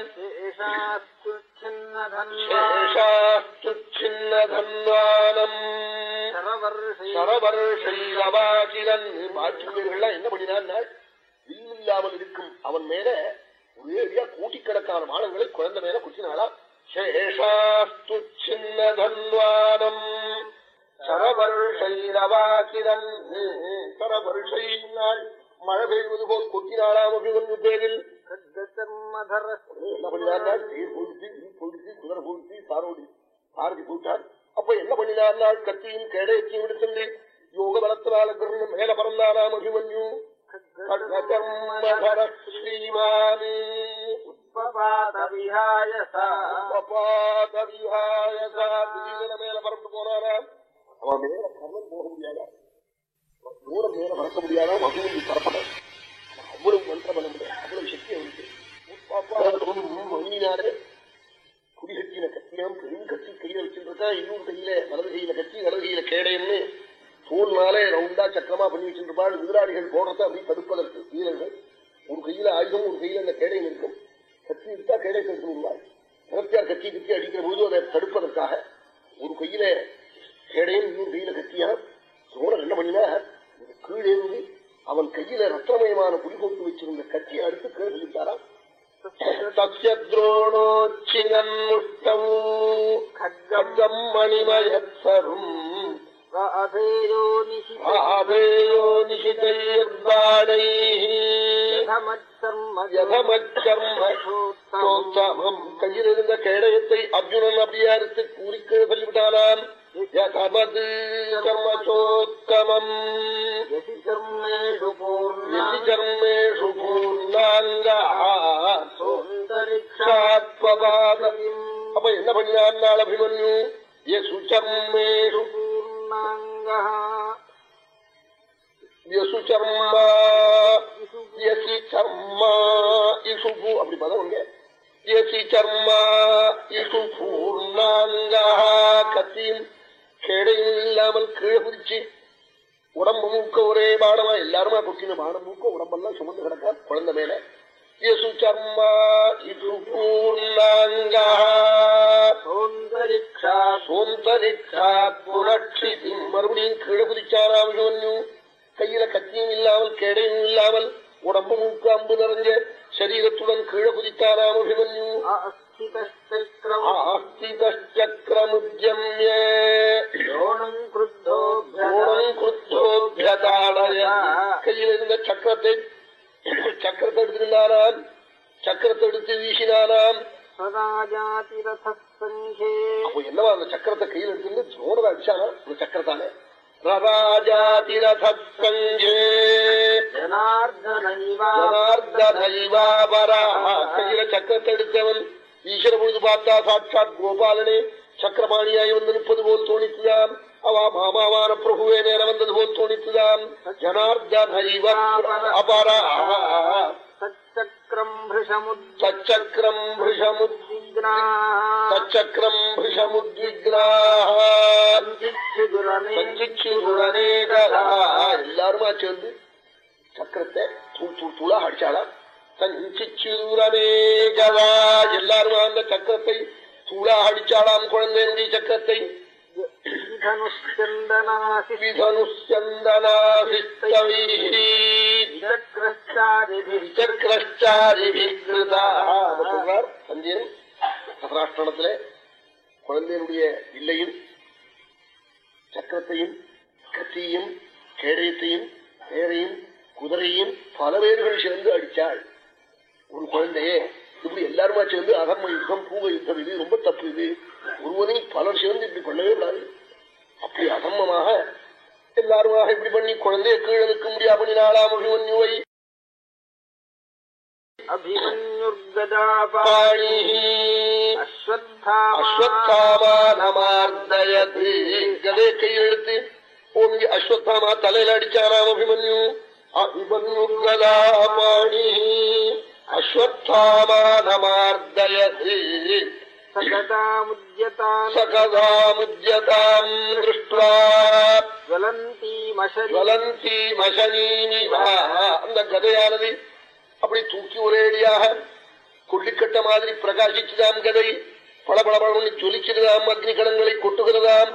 என்ன பண்ணினார் இல்லாமல் இருக்கும். அவன் மேல ஒரே கோட்டிக்கணக்கான மானங்களை குழந்தை மேல குத்தினாலாம் சேஷாஸ்து சின்னதன்வானம் சரவர்ஷைரவாகிரன் சரவர்ஷைனால் மழை பெய்வது போல் கொத்தினாலாம் அபிமன்யு பேரில் என்ன பண்ணினார் தேர் போடுச்சு போடுச்சு குதிரை போடுச்சு சாரோடி சாரதி போட்டார் அப்ப என்ன பண்ணினார் கத்தியும் கேடையத்தையும் எடுத்து யோக பலத்தினால கிருஷ்ணன் மேல பறந்தாராம் அபிமன்யு ஸ்ரீமானி மேல பறந்து போனாராம். அவன் மேல கர்ணன் போக முடியாதா? தூரம் மேல பறக்க முடியாதா? அபிமன்யு பரப்பட அவ்வளவு மந்திரம் பண்ண முடியாது அவ்வளவு சக்தி அவனுக்கு. மண்ணினாரே குடிகட்டின கத்தியாம் பெரும் கத்தி கையில வச்சிருக்கா இன்னொரு கையில வலது கையில கத்தி வலது கையில கேடைன்னு தோல்னாலே ரவுண்டா சக்கரமா பண்ணி வச்சிருப்பாள். எதிராளிகள் போடுறத அப்படி தடுப்பதற்கு வீரர்கள். ஒரு கையில ஆயுதம் ஒரு கையில அந்த கேடையும் இருக்கும். கத்தி எடுத்தா கையில கழுத்து விடுவார் நிலத்தியார் கத்தி கத்தி அடிக்கிற போது அதை தடுப்பதற்காக ஒரு கையில கேடையும் இன்னும் கையில கத்தியா சோழன் என்ன பண்ணினா கீழே இருந்து அவன் கையில ரத்னமயமான புலி போட்டு வச்சிருந்த கத்தியை அடுத்து கீழே சொல்லிட்டாராம் மணிமயத்தரும் யதமச்சர்மம் கையில் இருந்த கேடயத்தை அர்ஜுனன் அப்படியே அறுத்து சொல்லிவிட்டானாம் யதமது சொல்றார் சஞ்சயன் குழந்தையினுடைய இல்லையும் சக்கரத்தையும் கத்தியும் கேடயத்தையும் பேரையும் குதிரையும் பல பேர்கள் சேர்ந்து அடிச்சாள் ஒரு குழந்தையே இப்படி எல்லாருமா சேர்ந்து அகர்ம யுத்தம் பூக யுத்தம் இது ரொம்ப தப்பு இது. ஒருவனை பலர் சேர்ந்து இப்படி பண்ணவே கூடாது. அப்படி அகர்மமாக எல்லாருமாக இப்படி பண்ணி குழந்தைய கீழே நிற்க முடியா பண்ணினாளாம் அபிமன்யுவை பாணிஹி அஸ்வத்தாமா அஸ்வத்தாமானமார்தயது கதை கையெழுத்து ஓங்கி அஸ்வத்தாமா தலையில அடிச்சாராம் அபிமன்யு அபிமன்யு கதாபாணி அஸ்வத்தாமானமார்தயது சகதாமுத்யதான் சகதாமுஜ்யதாம் திருஷ்டுவா ஜுவலந்தி மசனீனி அந்த கதையானது அப்படி தூக்கி ஒரேடியாக கொள்ளிக்கட்ட மாதிரி பிரகாசிச்சுதாம் கதை. பளபளபளன்னு ஜொலிக்கிறதாம் அக்னி கடங்களை கொட்டுகிறதாம்.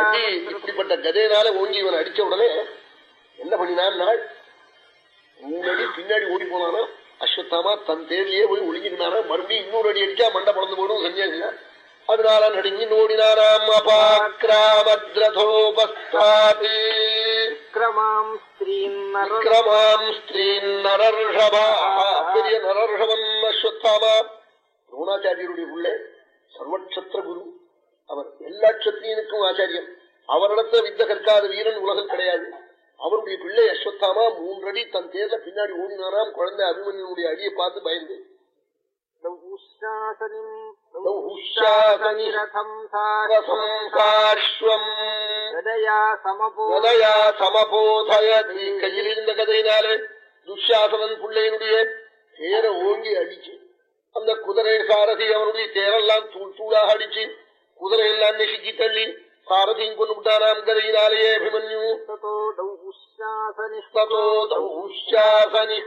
அடி இப்படிப்பட்ட கதையினால ஓங்கி இவன் அடிச்ச உடனே என்ன பண்ணினான் நாள்? முன்னாடி பின்னாடி ஓடி போனானா? அஸ்வத்தாமா தன் தேர்லயே போய் ஒளிஞ்சுக்கினானா மறுபடியும் இன்னொரு அடி அடிச்சா மண்டை பழந்து போடும் சன்னியாசினா அதனால நடுங்கி நோடினாராம் அபாக்கிராமத்ரதோபஸ்தாபி விக்ரமாம் ஸ்திரீன் விக்ரமாம் ஸ்திரீ நரர்ஷபா பெரிய நரர்ஷவன் அஸ்வத்தாமா துரோணாச்சாரியருடைய பிள்ளை சர்வக்ஷத்திர குரு அவர் எல்லா கஷத்திரியனுக்கும் ஆச்சாரியன் அவரிடத்த வித்த கற்காத வீரன் உலகம் கிடையாது. அவருடைய பிள்ளை அஸ்வத்தாமா மூன்றடி தன் தேர்ல பின்னாடி ஓடினாராம் குழந்தை அபிமன்யனுடைய அடியை பார்த்து பயந்து. கையில் இருந்த கதையினாலே துஷாசனன் பிள்ளையினுடைய தேர ஓங்கி அடிச்சு அந்த குதிரை சாரதி அவனுடைய தேரெல்லாம் தூள் தூளாக அடிச்சு குதிரை எல்லாம் நெசுக்கி தள்ளி சாரதியும் கொண்டு விட்டானாம் கதையினாலேயே அபிமன்யு தௌ தௌஷாசனி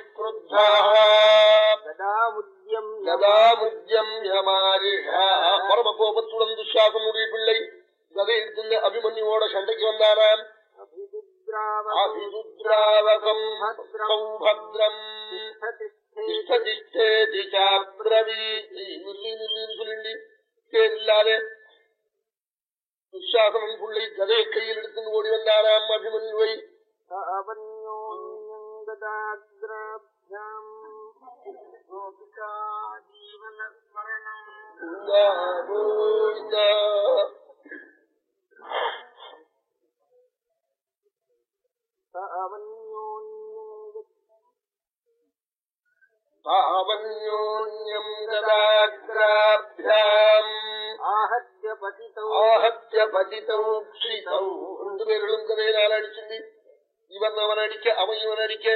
പരമകോപത്തുടൻ ദുശ്വാസനുടിയ പിള്ളൈ ഗതയിൽ നിന്ന് അഭിമന്യുവോടെ ശണ്ടയ്ക്ക് വന്നാനാം അഭിരുദ്രാവകം ഭദ്രം. ില്ലാതെ പുള്ളി ഗതയെ കയ്യിലെടുത്തു ഓടി വന്നാനാം അഭിമന്യുവൈ. അവന്യോന്യങ്കടാഗ്രാഭ്യാം पावन्योन्यम् गदाग्राभ्याम् आहत्य पतितौ आहत्य पतितौ क्षितौ ரெண்டு பேர்களும் கதையில ஆள் இவன் அவன் அடிக்க அவன் இவன் அடிக்க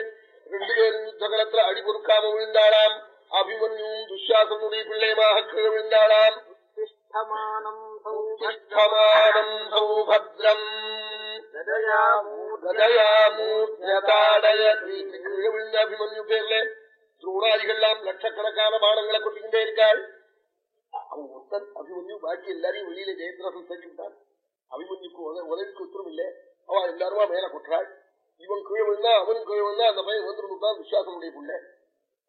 രണ്ടുപേരും യുദ്ധകലത്തിൽ അടിപൊറുക്കാമ വിഴുந்தாളാം അഭിമന്യും ദുശ്വാസനുടി പിള്ളേമാഹ കീഴ് വിഴുந்தாളാം സൗഭദ്രം കീഴ് അഭിമന്യു പേരിലെ ദ്രോണാദികളെല്ലാം ലക്ഷക്കണക്കാണ് ബാണങ്ങളെ കൊട്ടിക്കൊണ്ടേയിരിക്കാൾ അവൻ അഭിമന്യു ബാക്കി എല്ലാരെയും വെളിയിലെ வெளியில സംസാരിച്ചിട്ടാണ് അഭിമന്യുക്ക് ഒരേക്ക് உதவிக்கு അവ அவ எல்லாருமா മേലെ கொட்டுறாள் இவன் கீழே விழுந்தா அவனும் அந்த பையன் வந்துருந்தான் விசுவாசமுடைய புள்ள.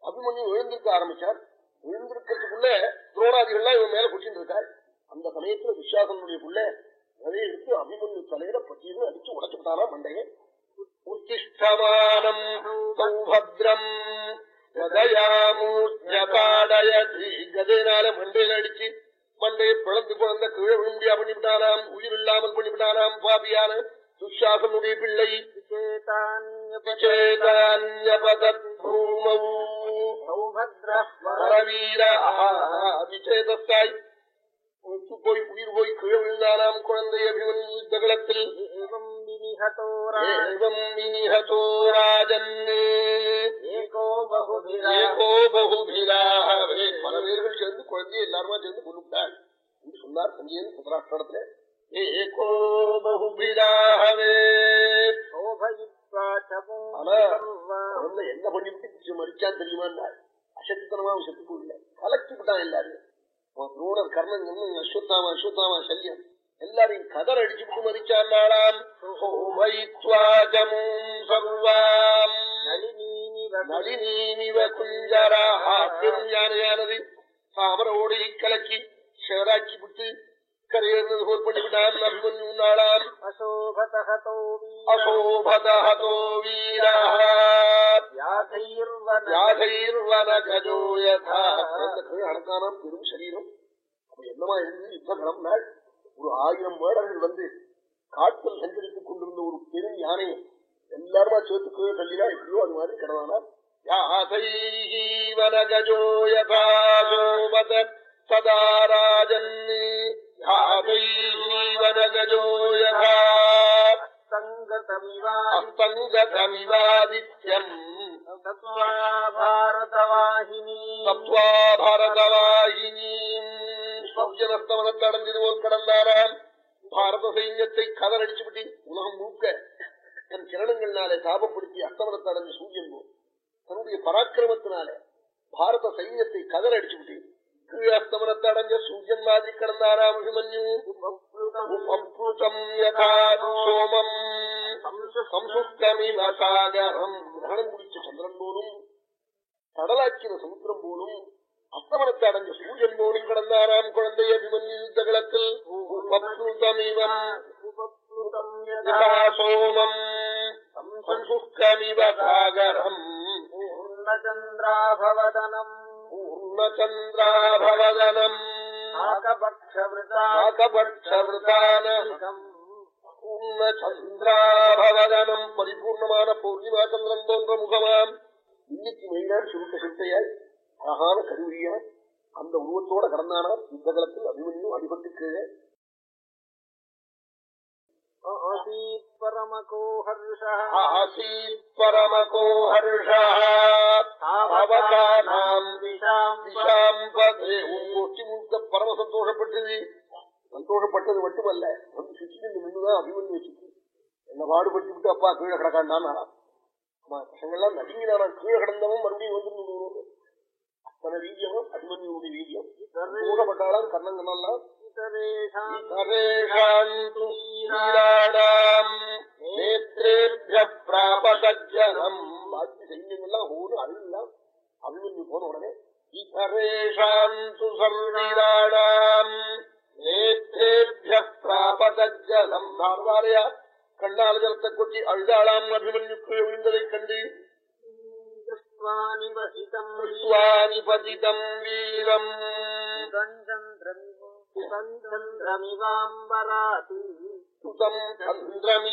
அபிமன்யு எழுந்திருக்க ஆரம்பிச்சார். எழுந்திருக்கிறதுக்குள்ள துரோணாதிகள்லாம் இவன் மேல கொட்டிட்டு இருக்காள் அந்த சமயத்துல விசுவாசனுடைய புள்ள நிறைய எடுத்து அபிமன்யு தலையில பட்டியலும் அடிச்சு உடச்சுட்டானா மண்டையே. உத்திஷ்டமானம் சௌபத்ரம் கதையினால மண்டையில அடிச்சு மண்டையை பிளந்து பிறந்த கீழே விழும்பியா பண்ணிவிட்டானாம் உயிர் இல்லாமல் பண்ணிவிட்டானாம் பாபியான துஷாசனுடைய பிள்ளை. விச்சேதான்யபதூமீரவிச்சேதாய் ஒத்து போய் உயிர் போய் கீழ் விழுந்தானாம் குழந்தை அபிமன் தகலத்தில் பல பேர்கள் சேர்ந்து குழந்தையை எல்லாருமா சேர்ந்து கொண்டுட்டாள் என்று சொன்னார் சங்கீன் சுதராஷ்டிரத்திலே ஏகோ பகுபிதாகவே என்ன பண்ணிவிட்டு மறிச்சான் தெரியுமா அசத்தித்தனமா செத்து போயில்லை கலக்கி விட்டான் எல்லாரும் துரோணர் கர்ணன் அஸ்வத்தாமா அஸ்வத்தாமா சல்யம் எல்லாரையும் கதர் அடிச்சுட்டு மதிச்சான் நாளாம். சர்வாம். நளினீனிவ குஞ்சரானது தாமரோடு கலக்கி ஷேராக்கி விட்டு கரையேறுவது போர் பண்ணிவிட்டான் அபிமன்யு நாளாம் அசோபதோ அடக்கானாம் பெரும் சரீரம். என்னமா எழுந்து யுத்த கிளம்பினாள் ஒரு ஆயிரம் வேடர்கள் வந்து காட்டில் சஞ்சரித்துக் கொண்டிருந்த ஒரு பெரும் யானையை எல்லாருமா சேர்த்து கீழே தள்ளினா அது மாதிரி கிடந்தானா? யாசைவனகஜோயதாசோபத சதாராஜன். அஸ்தங்கதமிவாதித்யம் தத்துவாபாரதவாஹினீஸ்வப்ஜனஸ்தவனத்தை அடைஞ்சிருவோல் கடந்தாராம் பாரத சைன்யத்தை கதறடிச்சு விட்டு உலகம் மூக்க தன் கிரணங்களினாலே தாபப்படுத்தி அஸ்தமனத்தை அடைஞ்ச சூரியன் தன்னுடைய பராக்கிரமத்தினாலே பாரத சைன்யத்தை கதறடிச்சு விட்டு கீழே அடைஞ்ச சூரியன் மாதிரி கடந்தாராம் அபிமன்யு உபப்ளுதம் யதா சோமம் கிரகணம் முடிச்ச சந்திரன் போலும் கடலாக்கின சமுத்திரம் போலும் அஸ்தமனத்தை அடைஞ்ச சூரியன் போலும் கடந்தாராம் குழந்தை அபிமன்யு யுத்த களத்தில் உபப்ளுதமிவம் சோமம் சம்சுஷ்டமிவ சாகரம் பூர்ணச்சந்திராபவதனம் பூர்ணச்சந்திராபவதனம் பூர்ணச்சந்திராபவதனம் பரிபூர்ணமான பூர்ணிமா சந்திரன் போன்ற முகமாம்। இன்னைக்கு மெயினான் சுருட்ட சுட்டையாய் அழகான கருவியா அந்த உருவத்தோட கடந்தானா? யுத்த பரமகோ ஹர்ஷः ஆசீத் பரமகோ ஹர்ஷः அவதானாம் கோஷ்டி முழுக்க பரம சந்தோஷப்பட்டது சந்தோஷப்பட்டது மட்டுமல்ல வந்து சுற்றி நின்றுதான் அபிமன்யு சுற்றி. என்ன பாடுபட்டு விட்டு அப்பா கீழே கிடக்காண்டான்? பசங்கள்லாம் நடுங்கினான்? கீழே கிடந்தவன் மறுபடியும் வந்து நின்று அத்தனை வீரியமும் அபிமன்யுடைய வீரியம் இதரேஷாந்து ஈராடாம் நேத்ரேபிய பிராபசஜனம் பாக்கி சைன்யங்கள்லாம் ஓடு அழுலாம் அபிமன்யு போன உடனே இதரேஷாந்து சர்வீராடாம் நேத்ரேபிய பிராபசஜனம் தார்வாரையா கண்ணால ஜலத்தை கொட்டி அழுதாளாம் அபிமன்யுக்கு விழுந்ததைக் கண்டு பதிதம் வீரம்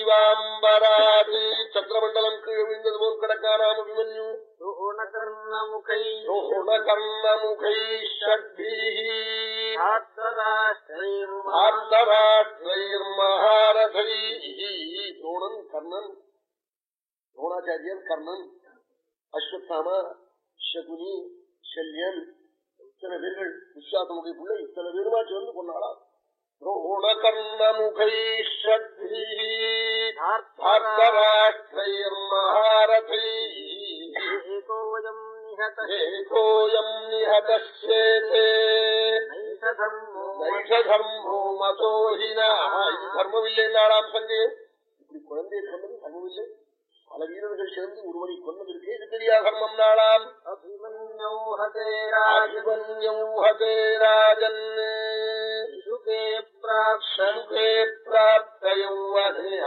சந்திரமிவாம்பராதி சந்திரமண்டலம் கீழ் விழுந்தது போல் கிடக்கானாம் அபிமன்யு। ரோணகர்ணமுகை ரோணகர்ணமுகை ஷட்பீஹி ஆர்த்தராஷ்டிரைர்மஹாரதைஹி துரோணன் கர்ணன் துரோணாச்சாரியர் கர்ணன் அஸ்வத்தாமா சகுனி சல்யன் இத்தனை பேர்கள் விஸ்வாசமுகை புள்ள இத்தனை பேருமா சேர்ந்து கொண்டாளாம் ரோணகர்ணமுகை ஷட்பீஹி ஆர்த்தராஷ்டிரைர்மஹாரதைஹி ஏகோயம் நிகத ஏகோயம் நிஹதஸ்யேதே நைஷதர்மோ நைஷதர்மோ மதோஹினா இது தர்மம் இல்லை நாளாம் சங்கே இப்படி குழந்தையை கொண்டது தர்மம் இல்லை பல வீரர்கள் சேர்ந்து ஒருவனை இருக்கே இது பெரிய தர்மம் நாளாம்.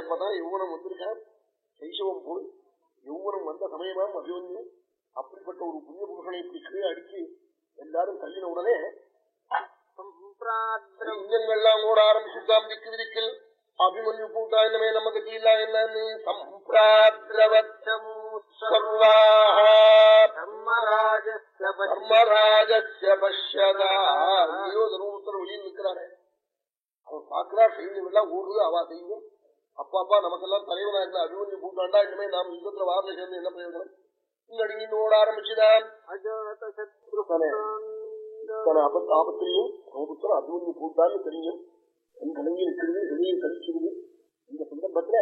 அப்பதான் யௌவனம் வந்திருக்கான் சைசவம் போய் யௌவனம் வந்த சமயமாம் அபிமன்யு. அப்படிப்பட்ட ஒரு புண்ணிய புருஷனை இப்படி கீழே அடிச்சு எல்லாரும் தள்ளின உடனே இங்கெல்லாம் ஓட ஆரம்பிச்சுட்டாம் திக்கு விதிக்கில் அபிமன்யு என்னமே நம்ம இல்ல என்னன்னு சம்பிராத்ரவத் சர்வாஹ தர்மராஜஸ்ய பதி தர்மராஜஸ்ய பஷ்யதா ஐயோ தர்மபுத்திர வெளியில் நிற்கிறாரே அவன் பாக்குறா சைன்யம் எல்லாம் ஓடுது அவா செய்யும் அப்பா அப்பா நமக்கெல்லாம் தலைவனா இருந்த அபிமன்யு பூட்டாண்டா இனிமே நாம் யுத்தத்துல வாரில் சேர்ந்து என்ன பிரயோஜனம் இங்கடி ஓட ஆரம்பிச்சுதான் ஆபத்து ஆபத்திலையும் சமுத்திரம் அபிமன்யு பூட்டான்னு தெரியும் என் கலங்கி நிற்கிறது வெளியே கழிச்சிருது இந்த சந்தர்ப்பத்துல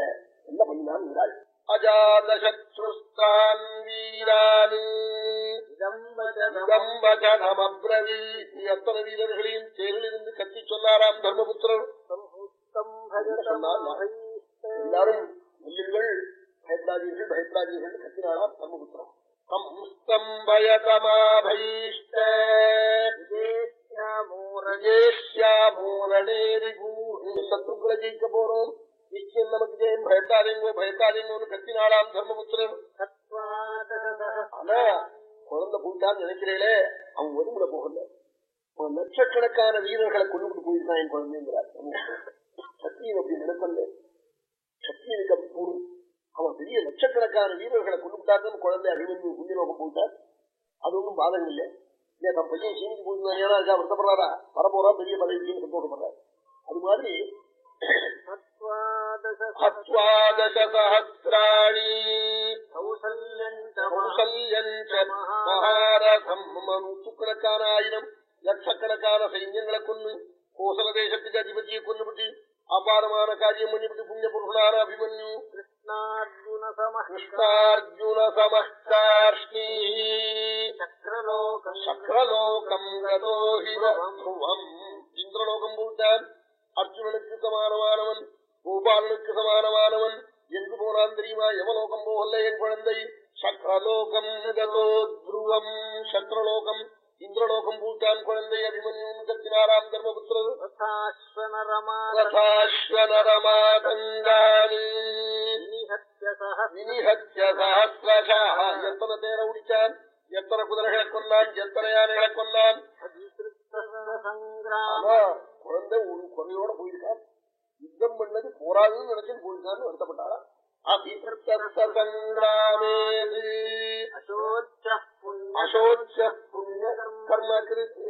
என்ன பண்ணினான் விடாய் அஜாத சத்ருஸ்தான் வீரானு இதம்பஜனமப்ரவி அத்தனை வீரர்களையும் தேரிலிருந்து கத்தி சொன்னாராம் தர்மபுத்திரர். எல்லாரும் வெல்லுங்கள் பயப்படாதீர்கள் பயப்படாதீர்கள் கத்தினாராம் தர்மபுத்திரம் சம்ஸ்தம்பயதமாபைஷ்ட ஜெயிக்க போறோம். நிச்சயம் நமக்கு ஜெயம். பயத்தாதீங்க பயத்தாதீங்கன்னு கத்தினாலாம் தர்மபுத்திரன். ஆனா குழந்தை போயிட்டான்னு நினைக்கிறீங்களே அவன் ஒதுமுட போகல. அவன் லட்சக்கணக்கான வீரர்களை கொண்டு போயிருக்கான் என் குழந்தைங்கிறார். சத்தியன் அப்படி நினைப்பல்ல. சத்தியனுக்கு அப்படி போடும் அவன் பெரிய லட்சக்கணக்கான வீரர்களை கொண்டுட்டாக்கன்னு குழந்தை அபிமன்யு புண்ணியலோகம் போயிட்டார். அது ஒன்றும் பாதகம் இல்லை இல்லையா தன் பையன் சீனிக்கு போயிருந்தாரு ஏன்னா அதுக்காக வருத்தப்படுறாரா வரப்போறா பெரிய பதவிக்குன்னு சந்தோஷப்படுறாரு அது மாதிரி அஸ்வாதசஹசிராணி மகாரதம் நூற்றுக்கணக்கான ஆயிரம் லட்சக்கணக்கான சைன்யங்களை கொண்டு கோசல தேசத்துக்கு அதிபதியை கொண்டுபிட்டு அப்ப அபாரமான காரியம் பண்ணிவிட்டு புண்ணிய புருஷனான அபிமன்யு கிருஷ்ணார்ஜுன சமஸ்கார்ஷ்ணி சக்கரலோகம் கதோஹிவம் இந்திரலோகம் போட்டான் அர்ஜுனனுக்கு சமானமானவன். கோபாலனுக்கு சமானமானவன். எங்கு போனான் தெரியுமா? எவலோகம் போகல என் குழந்தை? சக்கரலோகம் துருவம். சக்கரலோகம் இந்திரலோகம் பூட்டான் குழந்தை அபிமன்யுன் கத்தினாராம் தர்மபுத்திரர். எத்தனை பேரை உடிச்சான் எத்தனை குதிரைகளை கொல்லான் எத்தனை யானைகளை கொல்லான் குழந்தை ஒரு குறையோட போயிருக்கான். யுத்தம் பண்ணது போராதுன்னு நினைச்சு போயிருக்கான்னு வருத்தப்பட்டாரா?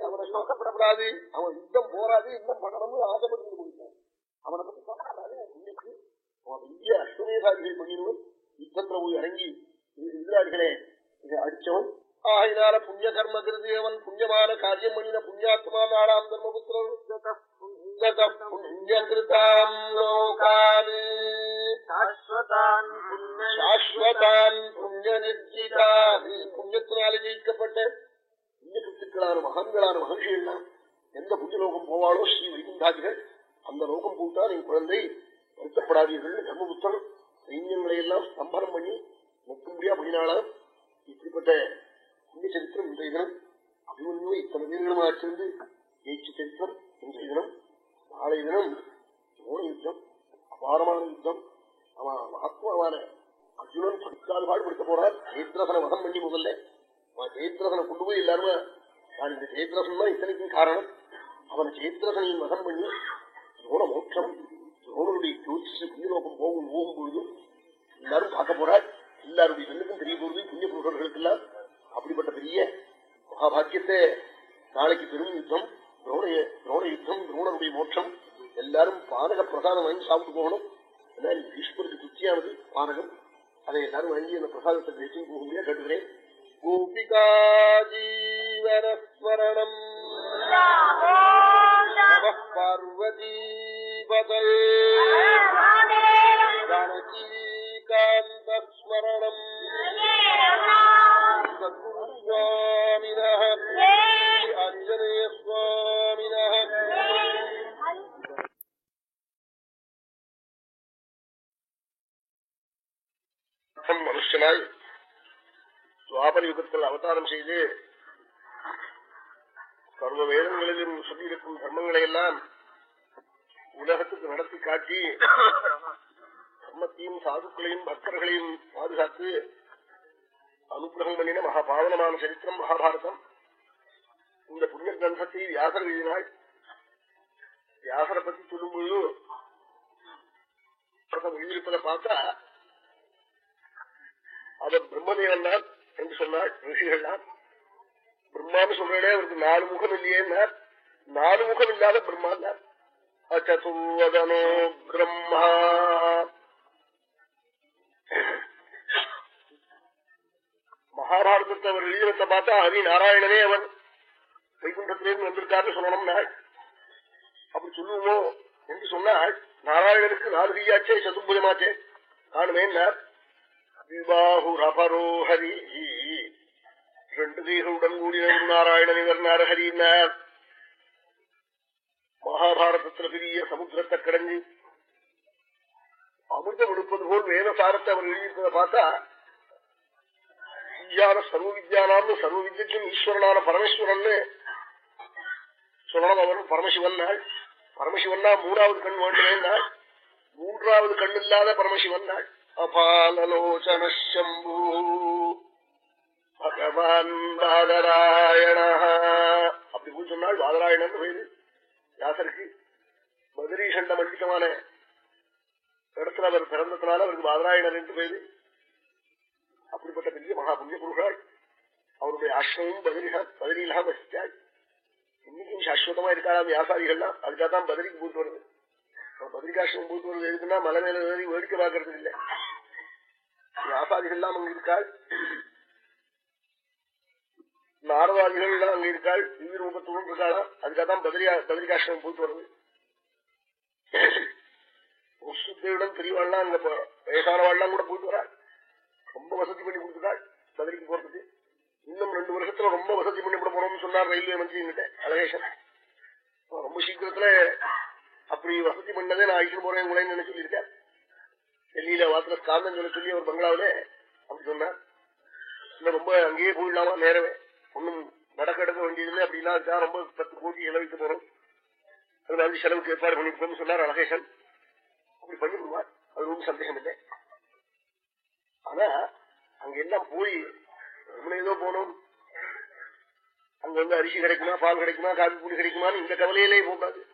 அவனை சோகப்படப்படாது அவன் யுத்தம் போராது யுத்தம் பண்ணணும்னு ஆசைப்பட்டு முடிச்சான் அவனை பத்தி சொல்லப்படாது இன்னைக்கு அவன் இந்திய அஸ்வமேதாதிகள் பண்ணினவன் யுத்தத்துல போய் இறங்கி எதிராளிகளே அடிச்சவன் ஆகினால புண்ணிய கர்ம கிருதி அவன் புண்ணியமான காரியம் பண்ணின புண்ணியாத்மா நாடாம் தர்மபுத்திரன் சாஸ்வதான் புண்ணிய நிர்ஜிதா. புண்ணியத்தினால ஜெயிக்கப்பட்ட புண்ணிய புத்துக்களான மகன்களான மகர்ஷிகள்லாம் எந்த புண்ணியலோகம் போவாளோ ஸ்ரீ வைகுண்டாதிகள் அந்த லோகம் பூட்டா என் குழந்தை வருத்தப்படாதீர்கள். தர்மபுத்தர் சைன்யங்களை எல்லாம் ஸ்தம்பனம் பண்ணி முக்கும்படியா பண்ணினாலாம் இப்படிப்பட்ட புண்ணிய சரித்திரம் இன்றைய தினம் அபிமன்யு இத்தனை வீரர்களமாக சேர்ந்து ஜெயிச்ச சரித்திரம் இன்றைய தினம் நாளைய தினம் யுத்தம் அபாரமான யுத்தம் அவன் மகத்துவமான அர்ஜுனன் படிக்காத பாடுபடுத்த போறான் ஜெயத்ரசனை வதம் பண்ணி முதல்ல. அவன் ஜெயத்ரசனை கொண்டு போய் எல்லாருமே நான் இந்த ஜெயத்ரசன் தான் இத்தனைக்கும் காரணம். அவன் ஜெயத்ரசனையும் வதம் பண்ணி துரோண மோட்சம் துரோணனுடைய ஜோதிஷ புண்ணியலோகம் போகும் போகும் பொழுது எல்லாரும் பார்க்க போறாள் எல்லாருடைய கண்ணுக்கும் தெரிய போகுது புண்ணிய புருஷர்களுக்கெல்லாம். அப்படிப்பட்ட பெரிய மகாபாக்கியத்தை நாளைக்கு பெரும் யுத்தம் துரோண துரோண யுத்தம் துரோணனுடைய மோட்சம். எல்லாரும் பாதக பிரசாதம் வாங்கி சாப்பிட்டு போகணும். ஏன்னா இது ஈஸ்வருக்கு திருப்தியானது பானகம். அதை எல்லாரும் வாங்கி அந்த பிரசாதத்தை பேசி போக முடியாது கேட்டுக்கிறேன் கோபிகா ஜீவனஸ்மரணம் நம பார்வதி பதயே ஜானகீகாந்தஸ்மரணம் அஞ்சனேஸ்வர ஆஞ்சநேயஸ்வாமினः மனுஷனாய் துவாபர யுகத்தில் அவதாரம் செய்து சர்வ வேதங்களிலும் சொல்லியிருக்கும் தர்மங்களை எல்லாம் உலகத்துக்கு நடத்தி காட்டி தர்மத்தையும் சாதுக்களையும் பக்தர்களையும் பாதுகாத்து அனுகிரகம் பண்ணின மகா பாவனமான சரித்திரம் மகாபாரதம். இந்த புண்ணிய கிரந்தத்தை வியாசர் எழுதினாள் வியாசரை பத்தி சொல்லும்போது எழுதியிருப்பதை பார்த்தா அவர் பிரம்மதேவன் தான் என்று சொன்னாள் ரிஷிகள்லாம். பிரம்மான்னு சொல்றே அவருக்கு நாலு முகம் இல்லையே நாலு முகம் இல்லாத பிரம்மான் தான் அச்சதுர்வதனோ பிரம்மா. மகாபாரதத்தை அவர் எழுதினத்தை பார்த்தா ஹரி நாராயணனே அவர் வைகுண்டத்திலேருந்து வந்திருக்காருன்னு சொல்லணும்னா அப்படி சொல்லுவோம் என்று சொன்னால் நாராயணனுக்கு நாலு கையாச்சே சதுர்புஜமாச்சே காணுமேன்னார் விபாஹுரபரோ ஹரி ரெண்டு கைகளுடன் கூடிய ஒரு நாராயணன் இவர் நாரஹரினார் மகாபாரதத்துல பெரிய சமுத்திரத்தை கடஞ்சு அமிர்தம் எடுப்பது போல் வேதசாரத்தை அவர் எழுதியிருப்பதை பார்த்தா வித்யான சர்வ வித்யானாம்னு சர்வ வித்யக்கும் ஈஸ்வரனான பரமேஸ்வரன் சொல்லணும் அவர் பரமசிவன் நாள் பரமசிவன்னா மூணாவது கண் வேண்டுமே நாள் மூன்றாவது கண் இல்லாத பரமசிவன் நாள் அபாலலோச்சன சம்பூ பகவான் வாதராயண அப்படி போய் சொன்னால் வாதராயணன் பேரு யாசருக்கு மதுரை மண்டிதமான இடத்துல அவர் பிறந்ததுனால அவருக்கு வாதராயணன் என்று பேரு அப்படிப்பட்ட பெரிய மகா புண்ணிய புருஷாள் அவருடைய ஆசிரமும் பதிரிகா பதிரிலாம் வசித்தாள் இன்னைக்கும் சாஸ்வதமா இருக்காராம் வியாசாரிகள்லாம் அதுக்காக தான் பதிரிக்கு போட்டு வருது. பதிரிகாசிரமம் போட்டு வருது எதுக்குன்னா மலை மேல ஏறி வேடிக்கை பாக்குறது இல்ல. வியாபாரிகள்லாம் அங்க இருக்காள். நாரதாதிகள் அங்க இருக்காள். திவ்ய ரூபத்தோடு இருக்காளா. அதுக்காக தான் பதிரியா பதிரிகாசிரமம் போயிட்டு வருது சுத்தேவிடம் பெரியவாள்லாம் அங்க வயசானவாள்லாம் கூட போயிட்டு வரா ரொம்ப வசதி பண்ணி கொடுத்துட்டாள் பதிலிக்கு போறதுக்கு. இன்னும் ரெண்டு வருஷத்துல ரொம்ப வசதி பண்ணி விட போறோம்னு சொன்னார் ரயில்வே மந்திரி அழகேஷன் ரொம்ப சீக்கிரத்துல அப்படி வசதி பண்ணதே நான் அழிச்சு போறேன் உங்களேன்னு சொல்லியிருக்கேன்? டெல்லியில வாத்துல ஸ்காந்தம் சொல்ல சொல்லி அவர் பங்களாவில அப்படி சொன்னார். இன்னும் ரொம்ப அங்கேயே போயிடலாமா? நேரவே. ஒன்னும் நடக்க எடுக்க வேண்டியதில்லை. அப்படின்னா ரொம்ப பத்து கோடி செலவிட்டு போறோம். அது மாதிரி செலவுக்கு ஏற்பாடு பண்ணிருக்கோம்னு சொன்னார் அழகேசன். அப்படி பண்ணி விடுவார் அது ஒன்றும் சந்தேகம் இல்லை. ஆனா அங்க எல்லாம் போய் நம்மள ஏதோ போனோம். அங்க வந்து அரிசி கிடைக்குமா? பால் கிடைக்குமா? காபி பூடி கிடைக்குமான்னு இந்த கவலையிலே போகாது.